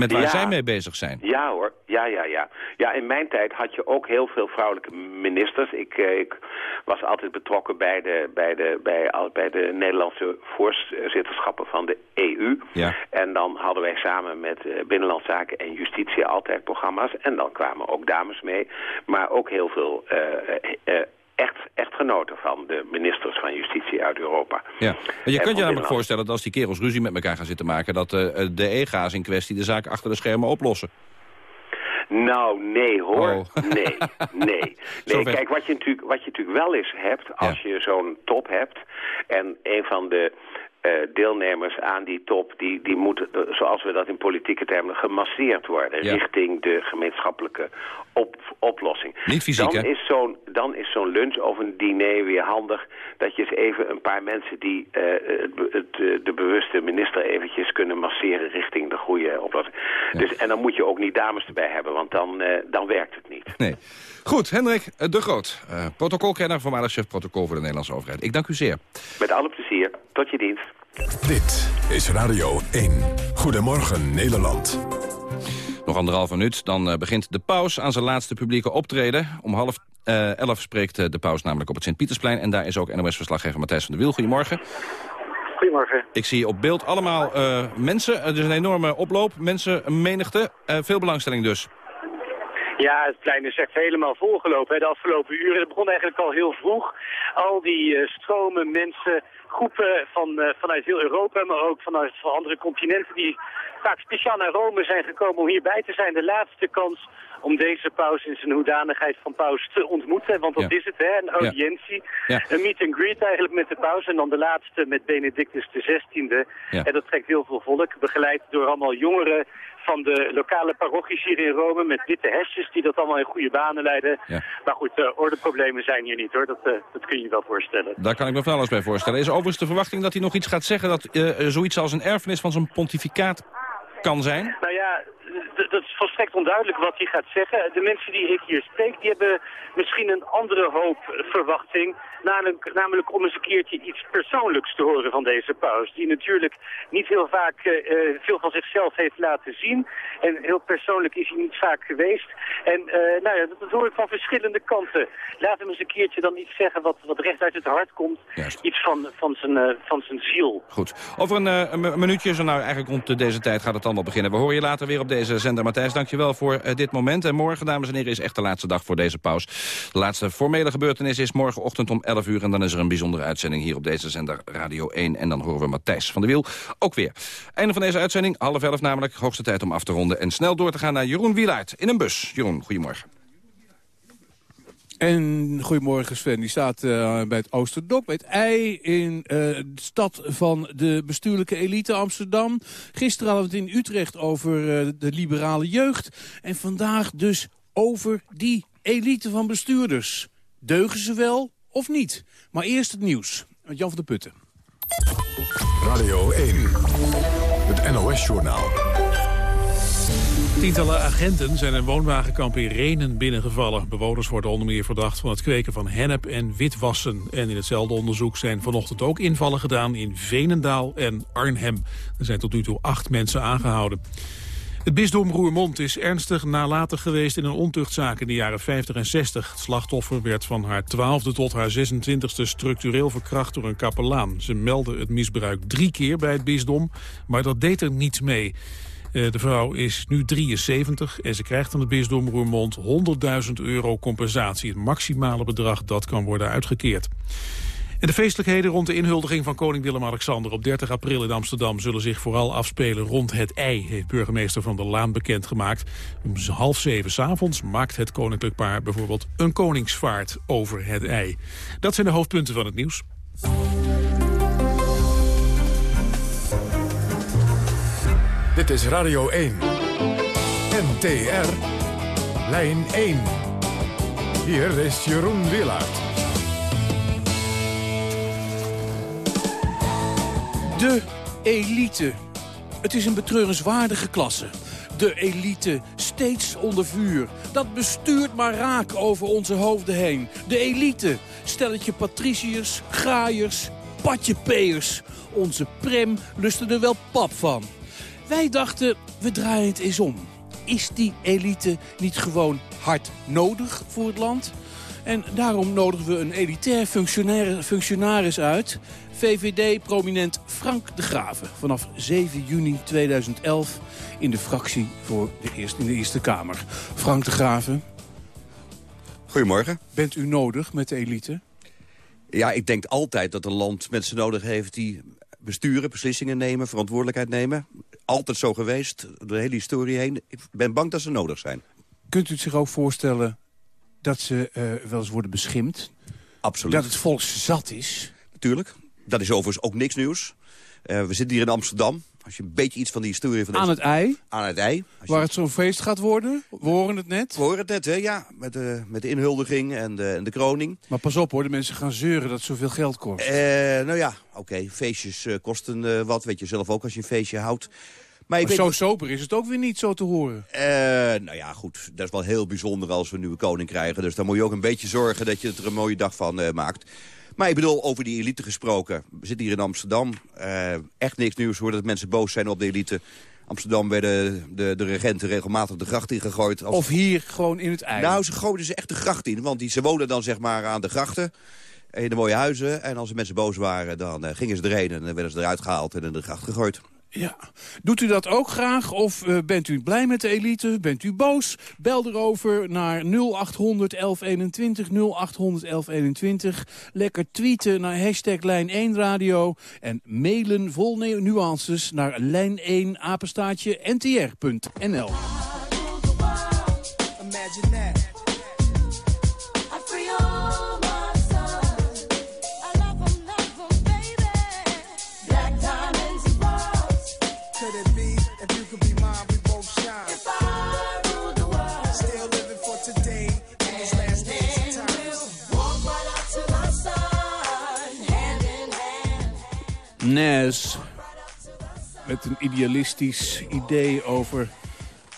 Met waar ja. zij mee bezig zijn. Ja hoor, ja, ja, ja. Ja, in mijn tijd had je ook heel veel vrouwelijke ministers. Ik, eh, ik was altijd betrokken bij de, bij, de, bij, bij de Nederlandse voorzitterschappen van de EU. Ja. En dan hadden wij samen met uh, Binnenlandzaken en Justitie altijd programma's. En dan kwamen ook dames mee. Maar ook heel veel uh, echt, echtgenoten van de ministers van Justitie uit Europa. Ja. En je kunt je namelijk voorstellen dat als die kerels ruzie met elkaar gaan zitten maken... dat uh, de EGA's in kwestie de zaak achter de schermen oplossen. Nou, nee hoor. Oh. Nee, nee. nee kijk, wat je, natuurlijk, wat je natuurlijk wel eens hebt, als ja. je zo'n top hebt... en een van de deelnemers aan die top, die, die moeten, zoals we dat in politieke termen, gemasseerd worden ja. richting de gemeenschappelijke op, oplossing. Niet fysiek, dan hè? is zo'n Dan is zo'n lunch of een diner weer handig dat je eens even een paar mensen die uh, het, het, de bewuste minister eventjes kunnen masseren richting de goede oplossing. Ja. Dus, en dan moet je ook niet dames erbij hebben, want dan, uh, dan werkt het niet. Nee. Goed, Hendrik de Groot, uh, protocolkenner, voormalig chef protocol voor de Nederlandse overheid. Ik dank u zeer. Met alle plezier. Tot je dienst. Dit is Radio 1. Goedemorgen Nederland. Nog anderhalf minuut, dan uh, begint de paus aan zijn laatste publieke optreden. Om half uh, elf spreekt uh, de paus namelijk op het Sint-Pietersplein. En daar is ook NOS-verslaggever Matthijs van der Wiel. Goedemorgen. Goedemorgen. Ik zie op beeld allemaal mensen. Er is een enorme oploop, mensen, menigte. veel belangstelling dus. Ja, het plein is echt helemaal volgelopen hè, de afgelopen uren. Het begon eigenlijk al heel vroeg. Al die uh, stromen mensen, groepen van, uh, vanuit heel Europa, maar ook vanuit van andere continenten... die vaak speciaal naar Rome zijn gekomen om hierbij te zijn. De laatste kans om deze paus in zijn hoedanigheid van paus te ontmoeten. Want dat ja. is het, hè? een audiëntie. Ja. Een meet and greet eigenlijk met de paus. En dan de laatste met Benedictus XVI. Ja. En dat trekt heel veel volk. Begeleid door allemaal jongeren van de lokale parochies hier in Rome met witte hesjes die dat allemaal in goede banen leiden. Ja. Maar goed, uh, ordeproblemen zijn hier niet hoor, dat, uh, dat kun je wel voorstellen. Daar kan ik me van alles bij voorstellen. Is overigens de verwachting dat hij nog iets gaat zeggen dat uh, zoiets als een erfenis van zijn pontificaat kan zijn? Nou ja, dat is volstrekt onduidelijk wat hij gaat zeggen. De mensen die ik hier spreek, die hebben misschien een andere hoop verwachting. Namelijk, namelijk om eens een keertje iets persoonlijks te horen van deze paus. Die natuurlijk niet heel vaak uh, veel van zichzelf heeft laten zien. En heel persoonlijk is hij niet vaak geweest. En uh, nou ja, dat, hoor ik van verschillende kanten. Laat hem eens een keertje dan iets zeggen wat, wat recht uit het hart komt. Iets van, van, zijn, uh, van zijn ziel. Goed. Over een, een minuutje, zo nou eigenlijk rond deze tijd gaat het allemaal beginnen. We horen je later weer op deze zender. Matthijs, dankjewel voor dit moment. En morgen, dames en heren, is echt de laatste dag voor deze paus. De laatste formele gebeurtenis is morgenochtend om 11 uur. En dan is er een bijzondere uitzending hier op deze zender Radio 1. En dan horen we Matthijs van der Wiel ook weer. Einde van deze uitzending, half elf namelijk. Hoogste tijd om af te ronden. En snel door te gaan naar Jeroen Wielaert in een bus. Jeroen, goedemorgen. En goedemorgen Sven, die staat uh, bij het Oosterdok, bij het IJ in uh, de stad van de bestuurlijke elite Amsterdam. Gisteren hadden we het in Utrecht over uh, de liberale jeugd. En vandaag dus over die elite van bestuurders. Deugen ze wel of niet? Maar eerst het nieuws Jan van der Putten. Radio 1, het NOS-journaal. Tientallen agenten zijn een woonwagenkamp in Renen binnengevallen. Bewoners worden onder meer verdacht van het kweken van hennep en witwassen. En in hetzelfde onderzoek zijn vanochtend ook invallen gedaan in Venendaal en Arnhem. Er zijn tot nu toe acht mensen aangehouden. Het bisdom Roermond is ernstig nalatig geweest in een ontuchtzaak in de jaren 50 en 60. Het slachtoffer werd van haar 12e tot haar 26e structureel verkracht door een kapelaan. Ze meldde het misbruik drie keer bij het bisdom, maar dat deed er niets mee. De vrouw is nu 73 en ze krijgt van het bisdom Roermond 100.000 euro compensatie. Het maximale bedrag dat kan worden uitgekeerd. En de feestelijkheden rond de inhuldiging van koning Willem-Alexander op 30 april in Amsterdam zullen zich vooral afspelen rond het ei, heeft burgemeester Van der Laan bekendgemaakt. Om half zeven s'avonds maakt het koninklijk paar bijvoorbeeld een koningsvaart over het ei. Dat zijn de hoofdpunten van het nieuws. Dit is Radio 1. NTR. Lijn 1. Hier is Jeroen Willaert. De elite. Het is een betreurenswaardige klasse. De elite, steeds onder vuur. Dat bestuurt maar raak over onze hoofden heen. De elite, stelletje patriciërs, graaiers, patjepeers. Onze prem lusten er wel pap van. Wij dachten, we draaien het eens om. Is die elite niet gewoon hard nodig voor het land? En daarom nodigen we een elitair functionaris uit... VVD-prominent Frank de Graven. Vanaf 7 juni 2011 in de fractie voor de eerste, in de Eerste Kamer. Frank de Graven. Goedemorgen. Bent u nodig met de elite? Ja, ik denk altijd dat een land mensen nodig heeft die besturen, beslissingen nemen, verantwoordelijkheid nemen. Altijd zo geweest, door de hele historie heen. Ik ben bang dat ze nodig zijn. Kunt u het zich ook voorstellen dat ze uh, wel eens worden beschimd? Absoluut. Dat het volk zat is? Natuurlijk. Dat is overigens ook niks nieuws. Uh, we zitten hier in Amsterdam. Als je een beetje iets van die historie van deze... Aan het ei? Aan het ei. Waar het zo'n feest gaat worden? We horen het net. We horen het net, hè, ja. Met de, met de inhuldiging en de, en de kroning. Maar pas op hoor, de mensen gaan zeuren dat het zoveel geld kost. Uh, nou ja, oké, feestjes uh, kosten uh, wat. Weet je zelf ook als je een feestje houdt. Maar, maar zo sober is het ook weer niet zo te horen. nou ja, goed. Dat is wel heel bijzonder als we een nieuwe koning krijgen. Dus dan moet je ook een beetje zorgen dat je er een mooie dag van maakt. Maar ik bedoel, over die elite gesproken. We zitten hier in Amsterdam. Uh, echt niks nieuws hoor dat mensen boos zijn op de elite. Amsterdam werden de, de regenten regelmatig de gracht ingegooid. Als... Of hier gewoon in het ei? Nou, ze gooiden ze echt de gracht in. Want die, ze wonen dan zeg maar aan de grachten. In de mooie huizen. En als de mensen boos waren, dan uh, gingen ze erheen. En dan werden ze eruit gehaald en in de gracht gegooid. Ja. Doet u dat ook graag of uh, bent u blij met de elite? Bent u boos? Bel erover naar 0800 1121 0800 1121. Lekker tweeten naar hashtag Lijn1 Radio. En mailen vol nuances naar lijn1 apenstaatje ntr.nl. Imagine that. Nas. Met een idealistisch idee over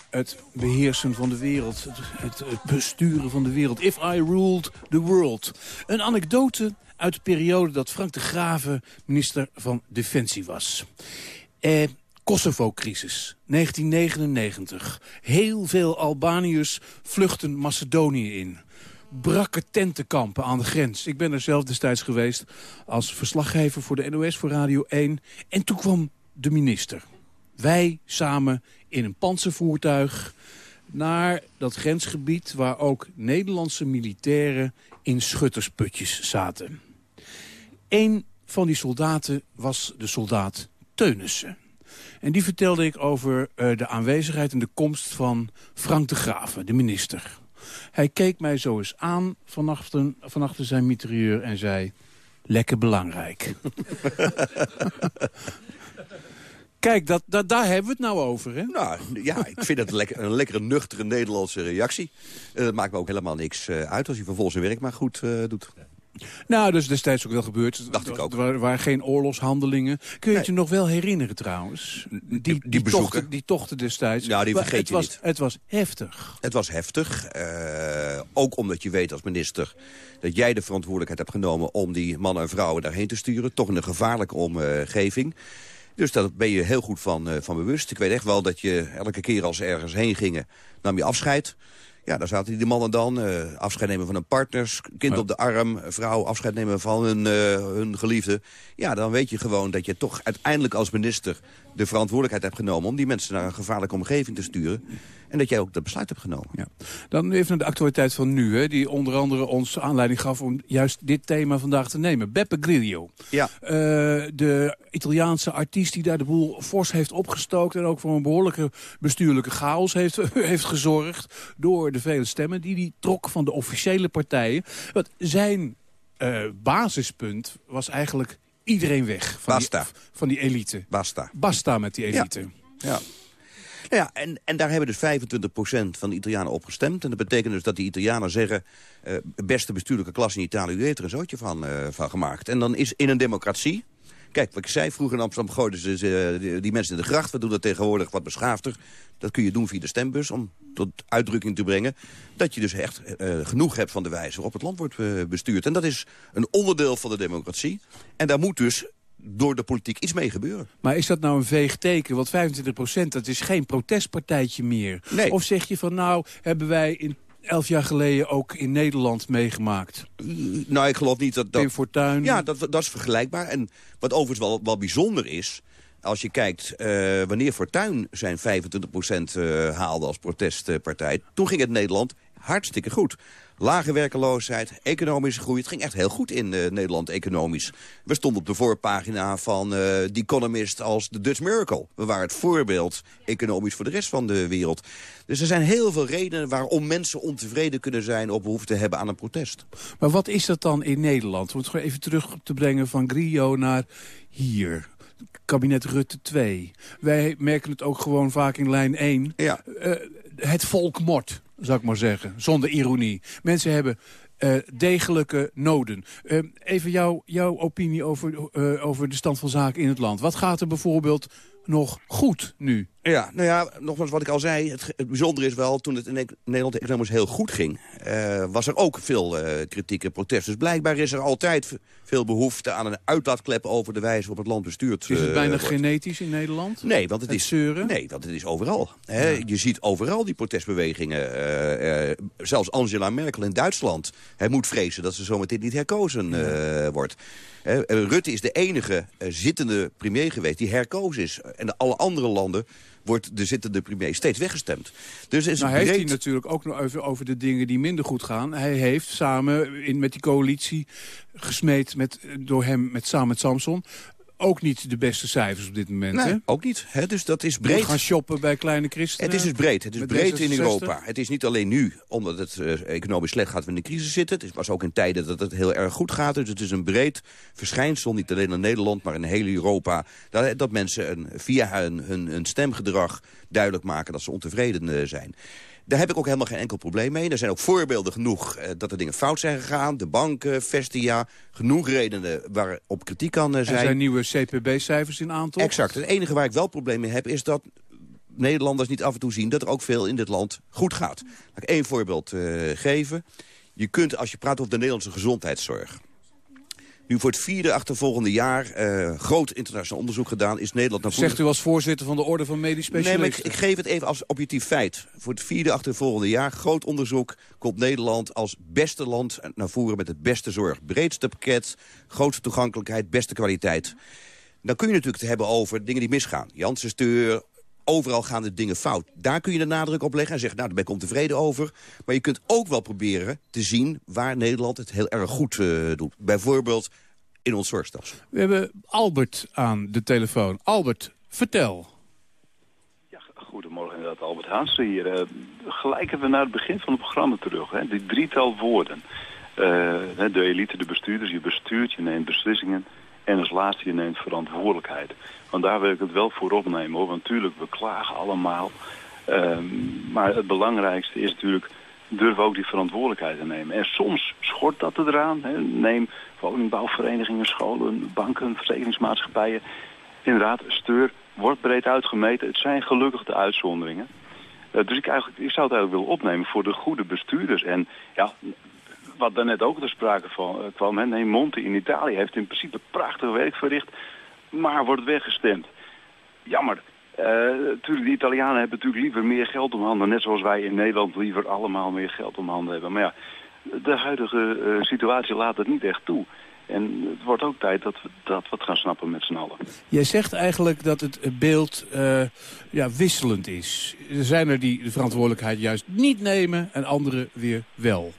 het beheersen van de wereld. Het, het, besturen van de wereld. If I ruled the world. Een anekdote uit de periode dat Frank de Graven minister van Defensie was. Eh, Kosovo-crisis, 1999. Heel veel Albaniërs vluchten Macedonië in. Brakke tentenkampen aan de grens. Ik ben er zelf destijds geweest als verslaggever voor de NOS, voor Radio 1. En toen kwam de minister. Wij samen in een panzervoertuig naar dat grensgebied... waar ook Nederlandse militairen in schuttersputjes zaten. Een van die soldaten was de soldaat Teunissen. En die vertelde ik over uh, de aanwezigheid en de komst van Frank de Graven, de minister. Hij keek mij zo eens aan van achter, van achter zijn mitrailleur en zei... Lekker belangrijk. Kijk, dat, dat, daar hebben we het nou over, hè? Nou, ja, ik vind het een lekkere, nuchtere Nederlandse reactie. Uh, het maakt me ook helemaal niks uh, uit als hij vervolgens zijn werk maar goed uh, doet. Nou, dat is destijds ook wel gebeurd. Dacht ik ook. Er waren geen oorlogshandelingen. Kun je het je nog wel herinneren trouwens? Die, die, die, tochten, die tochten destijds. Ja, die vergeet het je was, niet. Het was heftig. Het was heftig. Uh, ook omdat je weet als minister dat jij de verantwoordelijkheid hebt genomen... om die mannen en vrouwen daarheen te sturen. Toch in een gevaarlijke omgeving. Dus daar ben je heel goed van, uh, van bewust. Ik weet echt wel dat je elke keer als ze ergens heen gingen... nam je afscheid. Ja, daar zaten die mannen dan. Uh, afscheid nemen van hun partners, kind op de arm, vrouw afscheid nemen van hun, uh, hun geliefde. Ja, dan weet je gewoon dat je toch uiteindelijk als minister de verantwoordelijkheid hebt genomen... om die mensen naar een gevaarlijke omgeving te sturen. En dat jij ook dat besluit hebt genomen. Ja. Dan even naar de actualiteit van nu, hè, die onder andere ons aanleiding gaf... om juist dit thema vandaag te nemen. Beppe Grillo. Ja. Uh, de Italiaanse artiest die daar de boel fors heeft opgestookt... en ook voor een behoorlijke bestuurlijke chaos heeft, heeft gezorgd... door de vele stemmen die hij trok van de officiële partijen. Want zijn uh, basispunt was eigenlijk iedereen weg. Van Basta. Die, van die elite. Basta. Basta met die elite. Ja. ja. Nou ja, en, en daar hebben dus 25% van de Italianen op gestemd. En dat betekent dus dat die Italianen zeggen... Uh, beste bestuurlijke klas in Italië, u heeft er een zootje van, uh, van gemaakt. En dan is in een democratie... Kijk, wat ik zei, vroeger in Amsterdam gooiden ze uh, die, die, mensen in de gracht. We doen dat tegenwoordig wat beschaafder. Dat kun je doen via de stembus om tot uitdrukking te brengen... dat je dus echt uh, genoeg hebt van de wijze waarop het land wordt uh, bestuurd. En dat is een onderdeel van de democratie. En daar moet dus door de politiek iets mee gebeuren. Maar is dat nou een veeg teken? Want 25 procent, dat is geen protestpartijtje meer. Nee. Of zeg je van nou, hebben wij in elf jaar geleden ook in Nederland meegemaakt? Nou, ik geloof niet dat... dat Pim Fortuyn? Ja, dat, dat is vergelijkbaar. En wat overigens wel, wel bijzonder is... Als je kijkt uh, wanneer Fortuyn zijn 25% uh, haalde als protestpartij... toen ging het Nederland hartstikke goed. Lage werkeloosheid, economische groei. Het ging echt heel goed in uh, Nederland economisch. We stonden op de voorpagina van uh, The Economist als de Dutch Miracle. We waren het voorbeeld economisch voor de rest van de wereld. Dus er zijn heel veel redenen waarom mensen ontevreden kunnen zijn... of behoefte hebben aan een protest. Maar wat is dat dan in Nederland? Om het gewoon even terug te brengen van Grillo naar hier kabinet Rutte 2. Wij merken het ook gewoon vaak in lijn 1. Ja. Uh, het volk mort, zou ik maar zeggen. Zonder ironie. Mensen hebben uh, degelijke noden. Uh, even jou, jouw opinie over, uh, over de stand van zaken in het land. Wat gaat er bijvoorbeeld nog goed nu? Ja, nou ja, nogmaals wat ik al zei. Het, het bijzondere is wel, toen het in Nederland economisch heel goed ging... Uh, was er ook veel uh, kritiek en protest. Dus blijkbaar is er altijd veel behoefte aan een uitlaatklep... over de wijze waarop het land bestuurd Is het uh, bijna wordt. genetisch in Nederland? Nee, want het, het is, zeuren? nee, want het is overal. Hè. Ja. Je ziet overal die protestbewegingen. zelfs Angela Merkel in Duitsland. Hij moet vrezen dat ze zometeen niet herkozen ja. wordt. Rutte is de enige zittende premier geweest die herkozen is. En alle andere landen wordt de zittende premier steeds weggestemd. Dus is nou, breed... heeft hij natuurlijk ook nog even over de dingen die minder goed gaan. Hij heeft samen in, met die coalitie gesmeed met, door hem met, samen met Samson ook niet de beste cijfers op dit moment. Nee, hè? ook niet. Hè? Dus dat is breed. Gaan shoppen bij kleine christenen. Het is dus breed. Het is breed in Europa. Het is niet alleen nu, omdat het uh, economisch slecht gaat, we in de crisis zitten. Het was ook in tijden dat het heel erg goed gaat. Dus het is een breed verschijnsel, niet alleen in Nederland, maar in heel Europa. Dat, dat mensen een, via hun, hun, hun stemgedrag duidelijk maken dat ze ontevreden uh, zijn. Daar heb ik ook helemaal geen enkel probleem mee. Er zijn ook voorbeelden genoeg uh, dat er dingen fout zijn gegaan. De banken, Vestia, genoeg redenen waarop kritiek kan zijn. Er zijn nieuwe CPB-cijfers in aantal. Exact. Het enige waar ik wel probleem mee heb is dat Nederlanders niet af en toe zien dat er ook veel in dit land goed gaat. Laat ik één voorbeeld geven. Je kunt, als je praat over de Nederlandse gezondheidszorg nu voor het vierde achtervolgende jaar uh, groot internationaal onderzoek gedaan. Is Nederland naar Zegt u als voorzitter van de Orde van Medisch Specialisten? Nee, maar ik, ik, geef het even als objectief feit. Voor het vierde achtervolgende jaar, groot onderzoek... komt Nederland als beste land naar voren met het beste zorg. Breedste pakket, grootste toegankelijkheid, beste kwaliteit. Dan kun je natuurlijk het hebben over dingen die misgaan. Janssen Steur, overal gaan de dingen fout. Daar kun je de nadruk op leggen en zeggen, nou, daar ben ik ontevreden over. Maar je kunt ook wel proberen te zien waar Nederland het heel erg goed uh, doet. Bijvoorbeeld in ons zorgstelsel. We hebben Albert aan de telefoon. Albert, vertel. Ja, goedemorgen inderdaad, Albert Haansen hier. Uh, gelijken we naar het begin van het programma terug. Hè? Die drietal woorden. Uh, de elite, de bestuurders, je bestuurt, je neemt beslissingen... En als laatste, je neemt verantwoordelijkheid. Want daar wil ik het wel voor opnemen hoor. Want natuurlijk, we klagen allemaal. Um, maar het belangrijkste is natuurlijk, durf ook die verantwoordelijkheid te nemen. En soms schort dat eraan. Hè. Neem woningbouwverenigingen, scholen, banken, verzekeringsmaatschappijen. Inderdaad, steur wordt breed uitgemeten. Het zijn gelukkig de uitzonderingen. Uh, dus ik, eigenlijk, ik zou het eigenlijk willen opnemen voor de goede bestuurders. En ja, wat daarnet ook ter sprake van, uh, kwam, hè, nee, Monte in Italië heeft in principe prachtig werk verricht, maar wordt weggestemd. Jammer. Uh, natuurlijk, de Italianen hebben natuurlijk liever meer geld om handen, net zoals wij in Nederland liever allemaal meer geld om handen hebben. Maar ja, de huidige uh, situatie laat het niet echt toe. En het wordt ook tijd dat we dat wat gaan snappen met z'n allen. Jij zegt eigenlijk dat het beeld ja, wisselend is. Er zijn er die de verantwoordelijkheid juist niet nemen en anderen weer wel.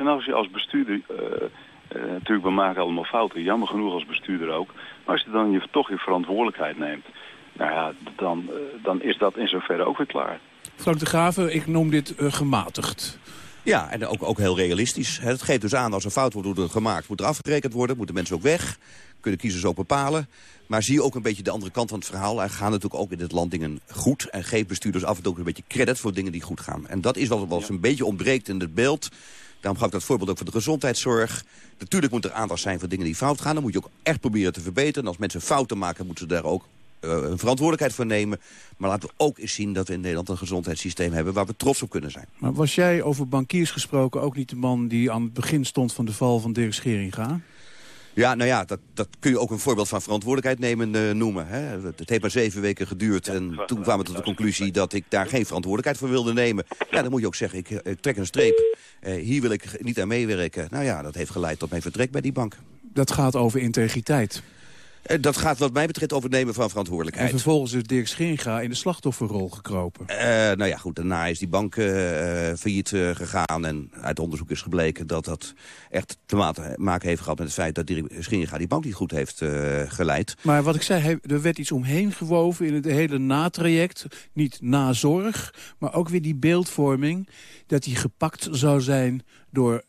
En als je als bestuurder, uh, uh, natuurlijk we maken allemaal fouten, jammer genoeg als bestuurder ook. Maar als je dan je, toch je verantwoordelijkheid neemt, nou ja, dan, uh, dan is dat in zoverre ook weer klaar. Frank de Graven, ik noem dit gematigd. Ja, en ook, ook heel realistisch. Het geeft dus aan, als een fout wordt gemaakt, moet er afgerekend worden. Moeten mensen ook weg. Kunnen kiezers ook bepalen. Maar zie je ook een beetje de andere kant van het verhaal. Er gaan natuurlijk ook in dit land dingen goed. En geef bestuurders af en toe ook een beetje credit voor dingen die goed gaan. En dat is wat, wat ja. een beetje ontbreekt in het beeld. Daarom gaf ik dat voorbeeld ook voor de gezondheidszorg. Natuurlijk moet er aandacht zijn voor dingen die fout gaan. Dan moet je ook echt proberen te verbeteren. En als mensen fouten maken, moeten ze daar ook uh, een verantwoordelijkheid voor nemen. Maar laten we ook eens zien dat we in Nederland een gezondheidssysteem hebben... waar we trots op kunnen zijn. Maar was jij over bankiers gesproken ook niet de man die aan het begin stond van de val van Dirk Scheringa? Ja, nou ja, dat, dat kun je ook een voorbeeld van verantwoordelijkheid nemen uh, noemen. Hè? Het heeft maar zeven weken geduurd ja, en toen kwamen we tot de conclusie dat ik daar geen verantwoordelijkheid voor wilde nemen. Ja, dan moet je ook zeggen, ik, ik trek een streep. Uh, hier wil ik niet aan meewerken. Nou ja, dat heeft geleid tot mijn vertrek bij die bank. Dat gaat over integriteit. Uh, dat gaat wat mij betreft over het nemen van verantwoordelijkheid. En vervolgens is Dirk Scheringa in de slachtofferrol gekropen. Uh, nou ja, goed, daarna is die bank uh, failliet gegaan. En uit onderzoek is gebleken dat dat echt te maken heeft gehad met het feit... dat Dirk Scheringa die bank niet goed heeft geleid. Maar wat ik zei, er werd iets omheen gewoven in het hele natraject. Niet na zorg, maar ook weer die beeldvorming... dat hij gepakt zou zijn door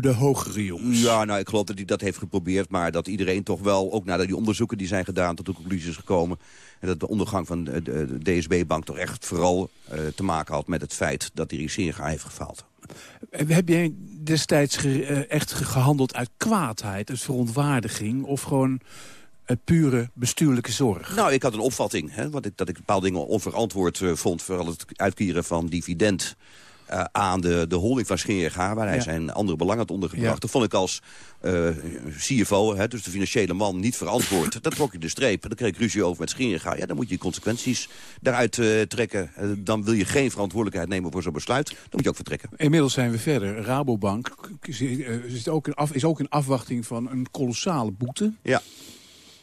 de hogere jongens. Ja, nou, ik geloof dat hij dat heeft geprobeerd. Maar dat iedereen toch wel, ook nadat die onderzoeken die zijn gedaan... tot de conclusie is gekomen. En dat de ondergang van de, de DSB-bank toch echt vooral uh, te maken had... met het feit dat die Ricinga heeft gefaald. Heb jij destijds ge, uh, echt gehandeld uit kwaadheid, uit verontwaardiging... of gewoon pure bestuurlijke zorg? Nou, ik had een opvatting, hè, want ik, dat ik bepaalde dingen onverantwoord uh, vond... vooral het uitkeren van dividend uh, aan de, de holding van Scheringa... waar hij ja. zijn andere belangen had ondergebracht. Ja. Dat vond ik als uh, CFO, hè, dus de financiële man, niet verantwoord. dat trok je de streep. Dan kreeg ik ruzie over met Scheringa. Ja, dan moet je consequenties daaruit uh, trekken. Dan wil je geen verantwoordelijkheid nemen voor zo'n besluit. Dan moet je ook vertrekken. Inmiddels zijn we verder. Rabobank is ook in, af, is ook in afwachting van een kolossale boete. Ja.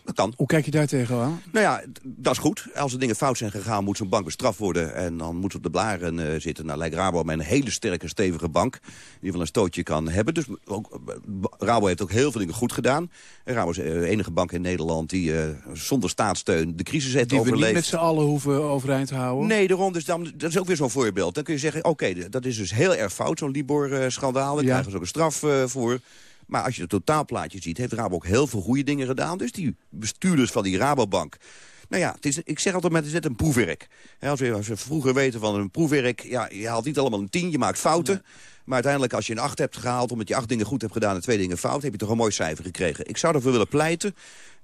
Dat kan. Hoe kijk je daar tegenaan? Nou ja, dat is goed. Als er dingen fout zijn gegaan, moet zo'n bank bestraft worden. En dan moet op de blaren uh, zitten. Nou lijkt Rabo met een hele sterke, stevige bank. Die ieder een stootje kan hebben. Dus ook, Rabo heeft ook heel veel dingen goed gedaan. En Rabo is de enige bank in Nederland die uh, zonder staatssteun de crisis heeft die overleefd. Die we niet met z'n allen hoeven overeind te houden? Nee, daarom. Dus dan, dat is ook weer zo'n voorbeeld. Dan kun je zeggen, oké, okay, dat is dus heel erg fout, zo'n Libor-schandaal. Daar ja. krijgen ze ook een straf uh, voor. Maar als je het totaalplaatje ziet, heeft Rabo ook heel veel goede dingen gedaan. Dus die bestuurders van die Rabobank... Nou ja, het is, ik zeg altijd, het is net een proefwerk. He, als, we, als we vroeger weten van een proefwerk... Ja, je haalt niet allemaal een tien, je maakt fouten. Nee. Maar uiteindelijk als je een acht hebt gehaald... omdat je acht dingen goed hebt gedaan en twee dingen fout... heb je toch een mooi cijfer gekregen. Ik zou ervoor willen pleiten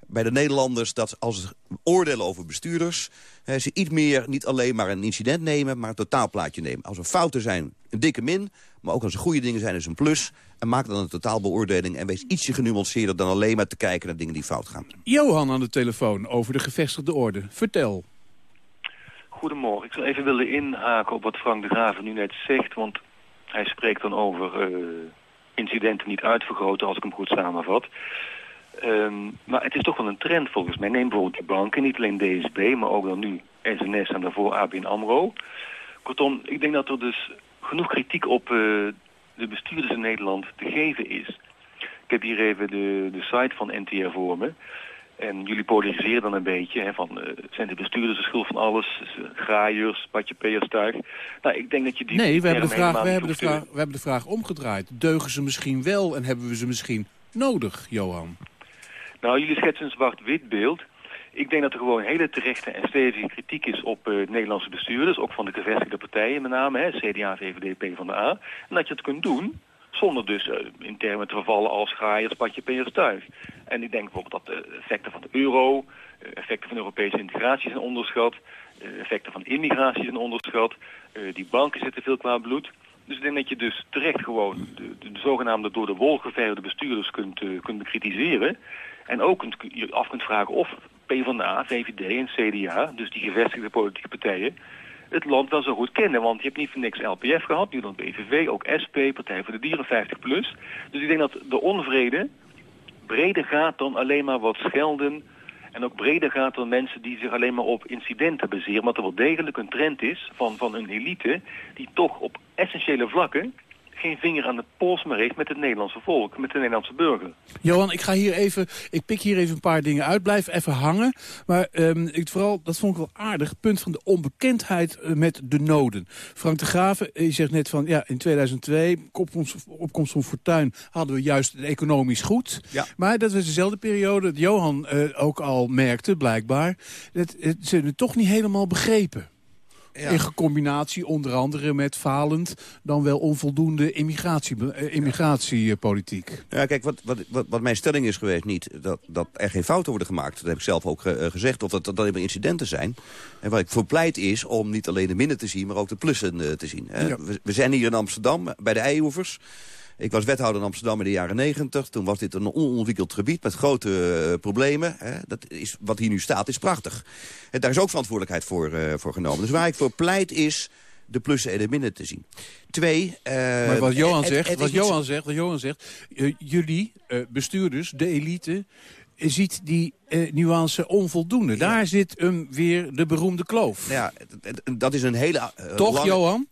bij de Nederlanders... dat als er oordelen over bestuurders. ze iets meer, niet alleen maar een incident nemen, maar een totaalplaatje nemen. Als er fouten zijn, een dikke min. Maar ook als er goede dingen zijn, is een plus. En maak dan een totaalbeoordeling en wees ietsje genuanceerder... dan alleen maar te kijken naar dingen die fout gaan. Johan aan de telefoon over de gevestigde orde. Vertel. Goedemorgen. Ik zou even willen inhaken op wat Frank de Graven nu net zegt. Want hij spreekt dan over uh, incidenten niet uitvergroten, als ik hem goed samenvat. Um, maar het is toch wel een trend volgens mij. Neem bijvoorbeeld die banken, niet alleen DSB, maar ook dan nu SNS en daarvoor ABN AMRO. Kortom, ik denk dat er dus genoeg kritiek op uh, de bestuurders in Nederland te geven is. Ik heb hier even de, de site van NTR voor me. En jullie polariseren dan een beetje, hè, van, uh, zijn de bestuurders de schuld van alles? Graaiers, patje peerstuig. Nou, ik denk dat je die... Nee, we hebben, de vraag, we, hebben de vraag, we hebben de vraag omgedraaid. Deugen ze misschien wel en hebben we ze misschien nodig, Johan? Nou, jullie schetsen een zwart-wit beeld. Ik denk dat er gewoon hele terechte en stevige kritiek is op uh, Nederlandse bestuurders, ook van de gevestigde partijen met name, hè, CDA, VVD, PvdA. En dat je het kunt doen zonder dus uh, in termen te vervallen als graaiers, patje, peers, tuig. En ik denk bijvoorbeeld dat de effecten van de euro, uh, effecten van Europese integratie zijn onderschat, effecten van immigratie zijn onderschat, die banken zitten veel qua bloed. Dus ik denk dat je dus terecht gewoon de, de, zogenaamde door de wol geverde bestuurders kunt, kunt bekritiseren. En ook kunt, je af kunt vragen of PvdA, VVD en CDA, dus die gevestigde politieke partijen, het land wel zo goed kennen. Want je hebt niet voor niks LPF gehad, nu dan BVV, ook SP, Partij voor de Dieren, 50 plus. Dus ik denk dat de onvrede breder gaat dan alleen maar wat schelden. En ook breder gaat dan mensen die zich alleen maar op incidenten baseren. Want er wel degelijk een trend is van, van een elite die toch op essentiële vlakken geen vinger aan de pols meer heeft met het Nederlandse volk, met de Nederlandse burger. Johan, ik ga hier even, ik pik hier even een paar dingen uit, blijf even hangen. Maar um, ik, vooral, dat vond ik wel aardig, punt van de onbekendheid eh, met de noden. Frank de Graven, je zegt net van, ja, in 2002, opkomst, opkomst van Fortuin, hadden we juist economisch goed. Ja. Maar dat was dezelfde periode dat Johan uh, ook al merkte, blijkbaar, dat ze het toch niet helemaal begrepen. In combinatie onder andere met falend dan wel onvoldoende immigratie, eh, immigratiepolitiek. Ja, kijk, wat, wat, wat, wat, mijn stelling is geweest niet dat, dat er geen fouten worden gemaakt. Dat heb ik zelf ook uh, gezegd. Of dat dat er incidenten zijn. En wat ik voor pleit is om niet alleen de minnen te zien, maar ook de plussen uh, te zien. Ja. We, we, zijn hier in Amsterdam bij de Eioevers. Ik was wethouder in Amsterdam in de jaren 90. Toen was dit een onontwikkeld gebied met grote uh, problemen. Hè. Dat is, wat hier nu staat is prachtig. En daar is ook verantwoordelijkheid voor, uh, voor genomen. Dus waar ik voor pleit is de plussen en de minnen te zien. Twee... Uh, maar wat Johan zegt, wat Johan zegt, wat Johan zegt jullie, bestuurders, de elite ziet die uh, nuance onvoldoende. Ja. Daar zit hem weer de beroemde kloof. Ja, dat is een hele... Uh, Toch, lange... Johan?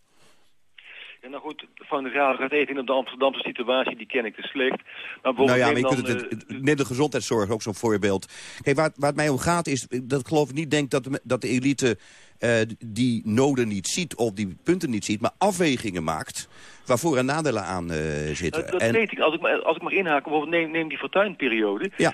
Nou goed, van de Graal gaat even in op de Amsterdamse situatie, die ken ik te slecht. Maar nou ja, maar je kunt het, het, neem de gezondheidszorg ook zo'n voorbeeld. Kijk, waar, waar het mij om gaat is, dat ik geloof ik niet denk dat de, dat de elite uh, die noden niet ziet of die punten niet ziet, maar afwegingen maakt waarvoor en nadelen aan uh, zitten. Uh, dat en... weet ik. Als ik, als ik mag inhaken, bijvoorbeeld neem, neem die fortuinperiode. Ja.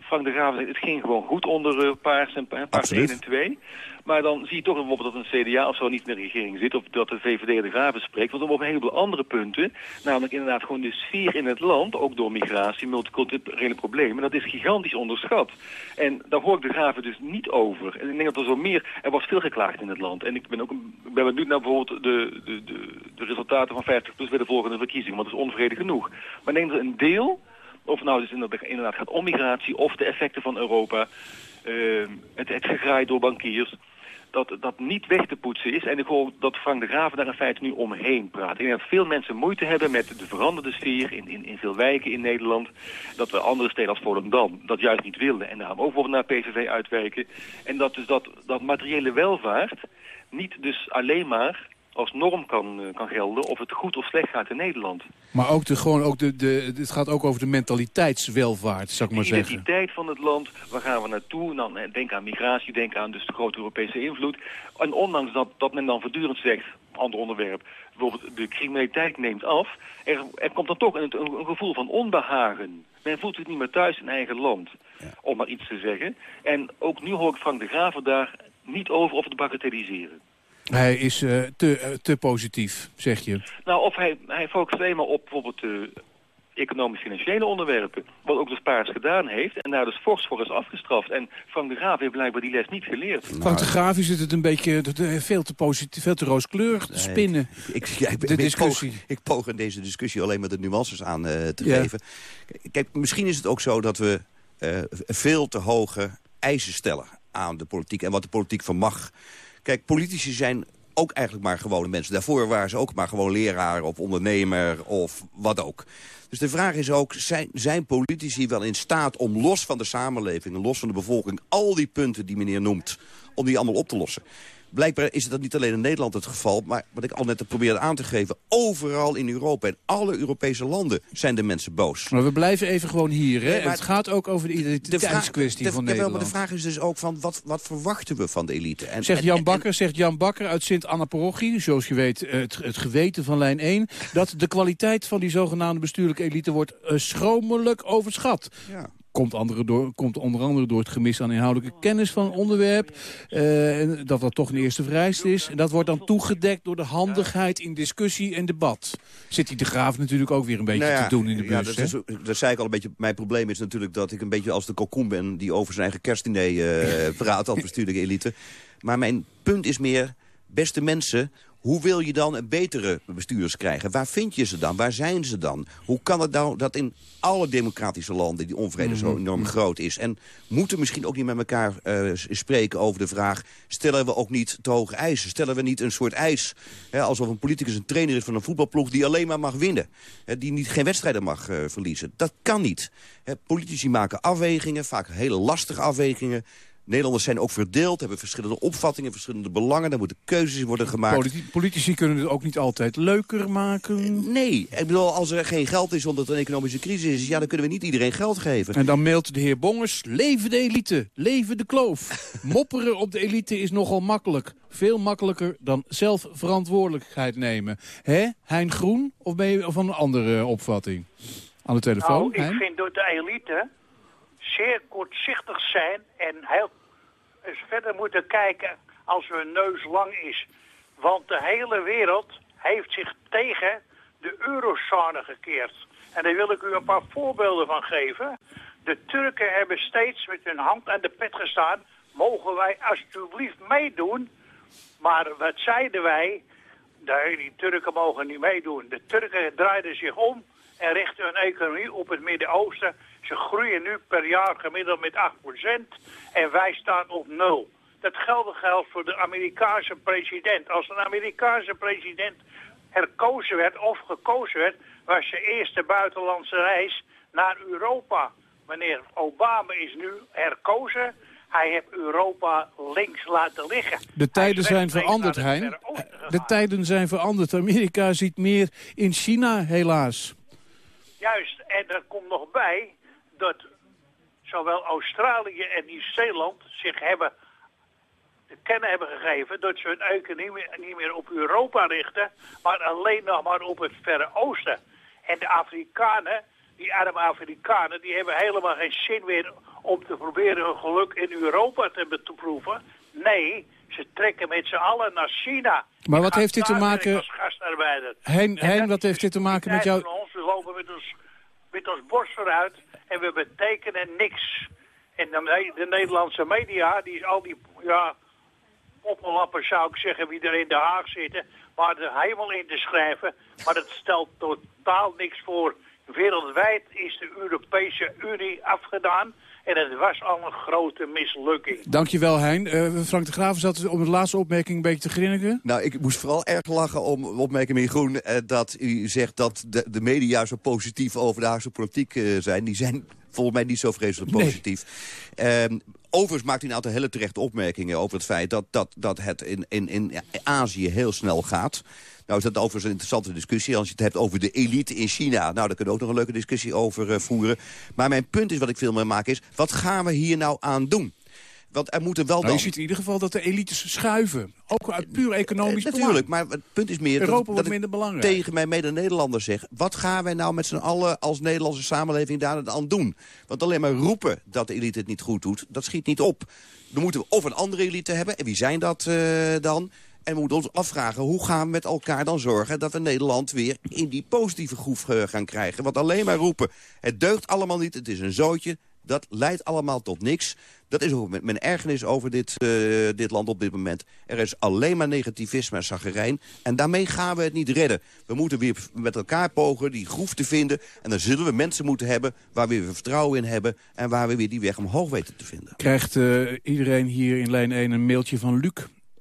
Frank de Graaf, het ging gewoon goed onder Paars en Paars 1 en 2. Maar dan zie je toch bijvoorbeeld dat een CDA of zo niet in de regering zit... of dat de VVD de graven spreekt. Want op een heleboel andere punten... namelijk inderdaad gewoon de sfeer in het land... ook door migratie, multiculturele problemen... dat is gigantisch onderschat. En daar hoor ik de graven dus niet over. En ik denk dat er zo meer... Er was veel geklaagd in het land. En ik ben ook ik ben benieuwd naar bijvoorbeeld de, de, de, de resultaten van 50PLUS... bij de volgende verkiezingen, want dat is onvrede genoeg. Maar ik dat een deel... Of nou dus inderdaad gaat om migratie of de effecten van Europa... Uh, het, het door bankiers dat dat niet weg te poetsen is. En ik hoor dat Frank de Graven daar in feite nu omheen praat. Ik denk dat veel mensen moeite hebben met de veranderde sfeer in, in, in veel wijken in Nederland. Dat we andere steden als Volendam dat juist niet wilden. En daarom ook naar PVV uitwerken. En dat dus dat, dat materiële welvaart niet dus alleen maar als norm kan, eh, kan gelden of het goed of slecht gaat in Nederland. Maar ook de, gewoon ook de, de, het gaat ook over de mentaliteitswelvaart, zou ik maar zeggen. De identiteit van het land, waar gaan we naartoe? Dan, eh, denk aan migratie, denk aan dus de grote Europese invloed. En ondanks dat, dat men dan voortdurend zegt, ander onderwerp, bijvoorbeeld de criminaliteit neemt af, er, er komt dan toch een, een, gevoel van onbehagen. Men voelt zich niet meer thuis in eigen land, om maar iets te zeggen. En ook nu hoor ik Frank de Graver daar niet over of te bagatelliseren. Hij is uh, te, uh, te positief, zeg je. Nou, of hij, hij focust alleen maar op bijvoorbeeld de economisch-financiële onderwerpen. Wat ook de Spaars gedaan heeft en daar dus fors voor is afgestraft. En Frank de Graaf heeft blijkbaar die les niet geleerd. Frank de Graaf is het een beetje veel te positief, veel te rooskleurig te spinnen. Ik, ja, ik, de discussie. Ik poog, ik poog in deze discussie alleen maar de nuances aan uh, te geven. Kijk, misschien is het ook zo dat we uh, veel te hoge eisen stellen aan de politiek en wat de politiek van mag. Kijk, politici zijn ook eigenlijk maar gewone mensen. Daarvoor waren ze ook maar gewoon leraar of ondernemer of wat ook. Dus de vraag is ook, zijn, zijn politici wel in staat om los van de samenleving... los van de bevolking, al die punten die meneer noemt... om die allemaal op te lossen? Blijkbaar is dat niet alleen in Nederland het geval... maar wat ik al net probeerde aan te geven... overal in Europa en alle Europese landen zijn de mensen boos. Maar we blijven even gewoon hier. Hè? het gaat ook over de identiteitskwestie van Nederland. Maar de vraag is dus ook van wat, wat verwachten we van de elite? En, zegt, Jan Bakker, zegt Jan Bakker uit Sint-Anna-parochie... zoals je weet het, het geweten van lijn 1... dat de kwaliteit van die zogenaamde bestuurlijke elite wordt uh, schromelijk overschat. Ja komt, andere door, komt onder andere door het gemis aan inhoudelijke kennis van onderwerp. Uh, dat dat toch een eerste vereiste is. En dat wordt dan toegedekt door de handigheid in discussie en debat. Zit die de graaf natuurlijk ook weer een beetje nou te doen in de bus. Ja, dat, is, dat zei ik al een beetje. Mijn probleem is natuurlijk dat ik een beetje als de kalkoen ben... die over zijn eigen kerstdiner uh, praat als bestuurlijke elite. Maar mijn punt is meer, beste mensen... Hoe wil je dan een betere bestuurders krijgen? Waar vind je ze dan? Waar zijn ze dan? Hoe kan het nou dat in alle democratische landen die onvrede zo mhm. enorm groot is? En moeten misschien ook niet met elkaar uh, spreken over de vraag... stellen we ook niet te hoge eisen? Stellen we niet een soort eis, hè, alsof een politicus een trainer is van een voetbalploeg... die alleen maar mag winnen, hè, die niet, geen wedstrijden mag uh, verliezen? Dat kan niet. Hè, politici maken afwegingen, vaak hele lastige afwegingen... Nederlanders zijn ook verdeeld, hebben verschillende opvattingen, verschillende belangen. Daar moeten keuzes in worden gemaakt. politici kunnen het ook niet altijd leuker maken. Nee, ik bedoel, als er geen geld is omdat er een economische crisis is... ja, dan kunnen we niet iedereen geld geven. En dan mailt de heer Bongers, leven de elite, leven de kloof. Mopperen op de elite is nogal makkelijk. Veel makkelijker dan zelf verantwoordelijkheid nemen. Hè, Hein Groen, of ben je van een andere opvatting? Aan de telefoon, Nou, ik vind door de elite zeer kortzichtig zijn en heel verder moeten kijken als hun neus lang is. Want de hele wereld heeft zich tegen de eurozone gekeerd. En daar wil ik u een paar voorbeelden van geven. De Turken hebben steeds met hun hand aan de pet gestaan. Mogen wij alsjeblieft meedoen? Maar wat zeiden wij? Nee, die Turken mogen niet meedoen. De Turken draaiden zich om en richten hun economie op het Midden-Oosten ze groeien nu per jaar gemiddeld met 8% en wij staan op nul. Dat geldt geldt voor de Amerikaanse president. Als een Amerikaanse president herkozen werd of gekozen werd, was zijn eerste buitenlandse reis naar Europa. Meneer Obama is nu herkozen. Hij heeft Europa links laten liggen. De tijden zijn veranderd, Hein. De tijden zijn veranderd. Amerika ziet meer in China, helaas. Juist, en er komt nog bij dat zowel Australië en Nieuw-Zeeland zich hebben kennen hebben gegeven dat ze hun economie niet meer op Europa richten, maar alleen nog maar op het Verre Oosten. En de Afrikanen, die arme Afrikanen, die hebben helemaal geen zin meer om te proberen hun geluk in Europa te, te proeven. Nee, ze trekken met z'n allen naar China. Maar wat heeft dit te maken... Als gastarbeider. Hein, hein wat heeft dit te maken met jou... Ons, we lopen met ons, met ons borst vooruit en we betekenen niks. En de, de Nederlandse media, die is al die, ja, poppenlappen zou ik zeggen, wie er in Den Haag zitten, maar de hemel in te schrijven. Maar dat stelt totaal niks voor. Wereldwijd is de Europese Unie afgedaan. En het was al een grote mislukking. Dankjewel, Hein. Uh, Frank de Graaf zat om de laatste opmerking een beetje te grinniken. Nou, ik moest vooral erg lachen om opmerking meneer Groen... Uh, dat u zegt dat de, de media zo positief over de Haagse politiek uh, zijn. Die zijn volgens mij niet zo vreselijk positief. Nee. overigens maakt u een aantal hele terechte opmerkingen over het feit... dat, dat, dat het in, in, in Azië heel snel gaat... Nou is dat overigens een interessante discussie. Als je het hebt over de elite in China. Nou, daar kunnen we ook nog een leuke discussie over uh, voeren. Maar mijn punt is, wat ik veel meer maak, is... wat gaan we hier nou aan doen? Want er moeten wel nou, dan... Je ziet in ieder geval dat de elites schuiven. Ook uit puur economisch eh, Natuurlijk, maar het punt is meer... Europa dat, wordt minder belangrijk. tegen mijn mede-Nederlanders zeg... wat gaan wij nou met z'n allen als Nederlandse samenleving daar aan doen? Want alleen maar roepen dat de elite het niet goed doet, dat schiet niet op. Dan moeten we of een andere elite hebben. En wie zijn dat uh, dan? En we moeten ons afvragen, hoe gaan we met elkaar dan zorgen... dat we Nederland weer in die positieve groef eh, gaan krijgen? Want alleen maar roepen, het deugt allemaal niet, het is een zootje... dat leidt allemaal tot niks. Dat is ook mijn ergernis over dit, uh, dit land op dit moment. Er is alleen maar negativisme en zaggerijn. En daarmee gaan we het niet redden. We moeten weer met elkaar pogen die groef te vinden. En dan zullen we mensen moeten hebben waar we weer vertrouwen in hebben... en waar we weer die weg omhoog weten te vinden. Krijgt uh, iedereen hier in lijn 1 een mailtje van Luc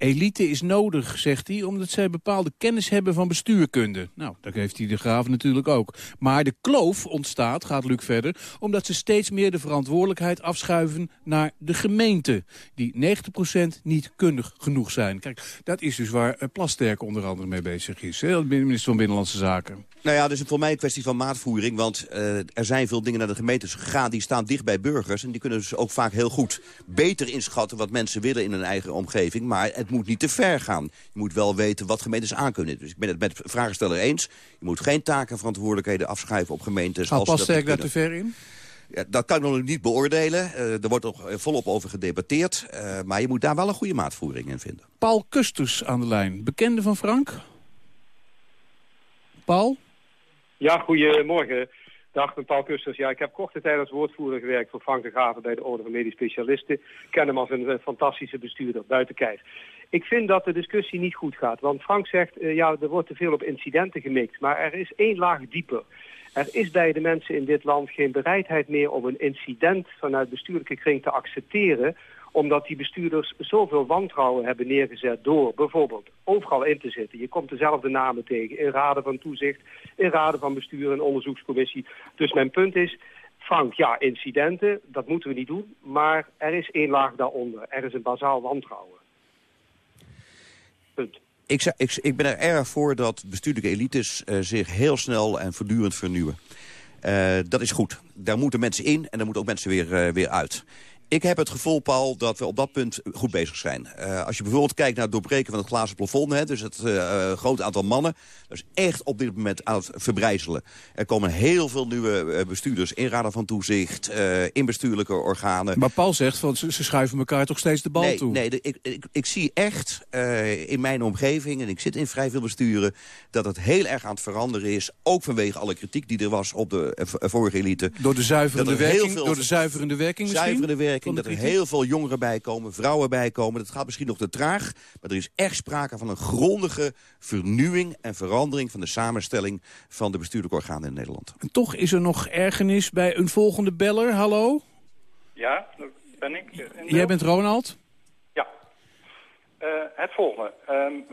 Elite is nodig, zegt hij, omdat zij bepaalde kennis hebben van bestuurkunde. Nou, dat heeft hij de graaf natuurlijk ook. Maar de kloof ontstaat, gaat Luc verder, omdat ze steeds meer de verantwoordelijkheid afschuiven naar de gemeente. Die 90% niet kundig genoeg zijn. Kijk, dat is dus waar eh, Plasterk onder andere mee bezig is. Hè, minister van Binnenlandse Zaken. Nou ja, dus voor mij een kwestie van maatvoering. Want uh, er zijn veel dingen naar de gemeentes gegaan. Die staan dicht bij burgers. En die kunnen dus ook vaak heel goed beter inschatten wat mensen willen in hun eigen omgeving. Maar het moet niet te ver gaan. Je moet wel weten wat gemeentes aankunnen. Dus ik ben het met vragensteller eens. Je moet geen taken en verantwoordelijkheden afschuiven op gemeentes. Gaat Plasterk daar te ver in? Ja, dat kan ik nog niet beoordelen. Uh, er wordt nog volop over gedebatteerd. Uh, maar je moet daar wel een goede maatvoering in vinden. Paul Kusters aan de lijn. Bekende van Frank? Paul? Ja, goedemorgen. Dag, ben Paul. Ja, ik heb korte tijd als woordvoerder gewerkt voor Frank de Graven bij de Orde van Medisch Specialisten. Ik ken hem als een, fantastische bestuurder, buiten kijf. Ik vind dat de discussie niet goed gaat. Want Frank zegt, uh, ja, er wordt te veel op incidenten gemikt. Maar er is één laag dieper. Er is bij de mensen in dit land geen bereidheid meer om een incident vanuit bestuurlijke kring te accepteren omdat die bestuurders zoveel wantrouwen hebben neergezet door bijvoorbeeld overal in te zitten. Je komt dezelfde namen tegen in raden van toezicht, in raden van bestuur en onderzoekscommissie. Dus mijn punt is, Frank, ja, incidenten, dat moeten we niet doen. Maar er is één laag daaronder. Er is een bazaal wantrouwen. Punt. Ik, ik, ik ben er erg voor dat bestuurlijke elites uh, zich heel snel en voortdurend vernieuwen. Uh, dat is goed. Daar moeten mensen in en daar moeten ook mensen weer, uh, weer uit. Ik heb het gevoel, Paul, dat we op dat punt goed bezig zijn. Uh, als je bijvoorbeeld kijkt naar het doorbreken van het glazen plafond... Hè, dus het uh, grote aantal mannen, dat is echt op dit moment aan het verbrijzelen. Er komen heel veel nieuwe bestuurders in raden van toezicht... Uh, in bestuurlijke organen. Maar Paul zegt, van, ze, ze schuiven elkaar toch steeds de bal nee, toe? Nee, de, ik, ik, ik, zie echt in mijn omgeving, en ik zit in vrij veel besturen... dat het heel erg aan het veranderen is. Ook vanwege alle kritiek die er was op de vorige elite. Door de zuiverende werking, veel, door de zuiverende werking misschien? Zuiverende werking dat er heel veel jongeren bij komen, vrouwen bij komen. Dat gaat misschien nog te traag, maar er is echt sprake van een grondige vernieuwing en verandering van de samenstelling van de bestuurlijke organen in Nederland. En toch is er nog ergernis bij een volgende beller. Hallo? Ja, dat ben ik. Jij bent Ronald? Ja. Uh, het volgende. Um,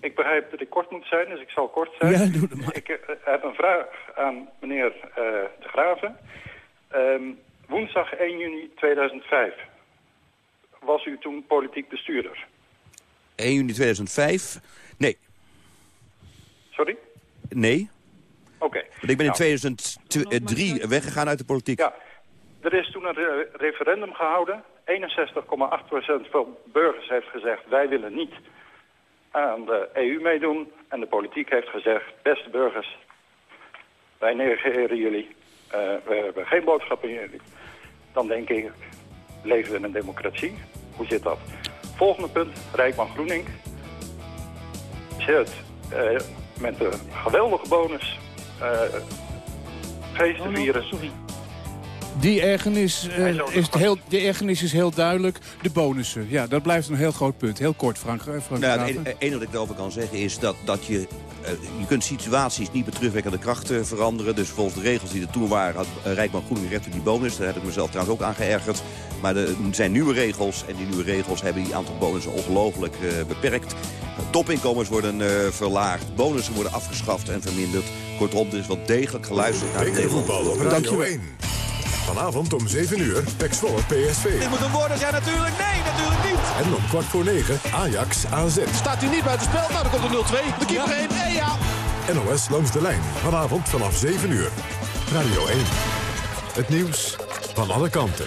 ik begrijp dat ik kort moet zijn, dus ik zal kort zijn. Ja, doe het maar. Ik uh, heb een vraag aan meneer uh, De Graven. Um, Woensdag 1 juni 2005 was u toen politiek bestuurder. 1 juni 2005? Nee. Sorry? Nee. Oké. Okay. ik ben in 2003 nou, weggegaan uit de politiek. Ja. Er is toen een referendum gehouden. 61,8% van burgers heeft gezegd... wij willen niet aan de EU meedoen. En de politiek heeft gezegd... beste burgers, wij negeren jullie. Uh, we hebben geen boodschap in dan denk ik, leven we in een democratie? Hoe zit dat? Volgende punt, Rijkman Groening. Zit uh, met een geweldige bonus uh, feesten vieren. Oh. Die ergernis, uh, is heel, die ergernis is heel duidelijk. De bonussen, ja, dat blijft een heel groot punt. Heel kort, Frank. Frank nou, het enige wat ik erover kan zeggen is dat, dat je uh, je kunt situaties niet met terugwerkende krachten veranderen. Dus volgens de regels die er toen waren, had uh, Rijkman Groening recht op die bonus. Daar heb ik mezelf trouwens ook aan geërgerd. Maar er zijn nieuwe regels en die nieuwe regels hebben die aantal bonussen ongelooflijk uh, beperkt. Topinkomens worden verlaagd, bonussen worden afgeschaft en verminderd. Kortom, er is wel degelijk geluisterd naar de regels. Dankjewel. Vanavond om 7 uur, Pek Zwolle PSV. Dit moet een worden zijn natuurlijk. Nee, natuurlijk niet. En om kwart voor 9, Ajax AZ. Staat hij niet buiten spel? Nou, dan komt er 0-2. De keeper ja. 1. En ja. NOS langs de lijn. Vanavond vanaf 7 uur. Radio 1. Het nieuws van alle kanten.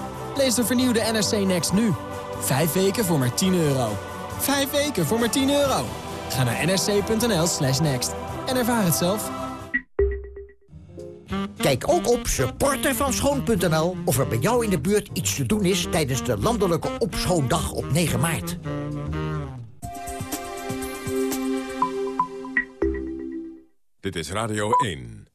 Lees de vernieuwde NRC Next nu. Vijf weken voor maar 10 euro. Vijf weken voor maar 10 euro. Ga naar nrc.nl slash next en ervaar het zelf. Kijk ook op supportervanschoon.nl of er bij jou in de buurt iets te doen is... tijdens de landelijke opschoondag op 9 maart. Dit is Radio 1.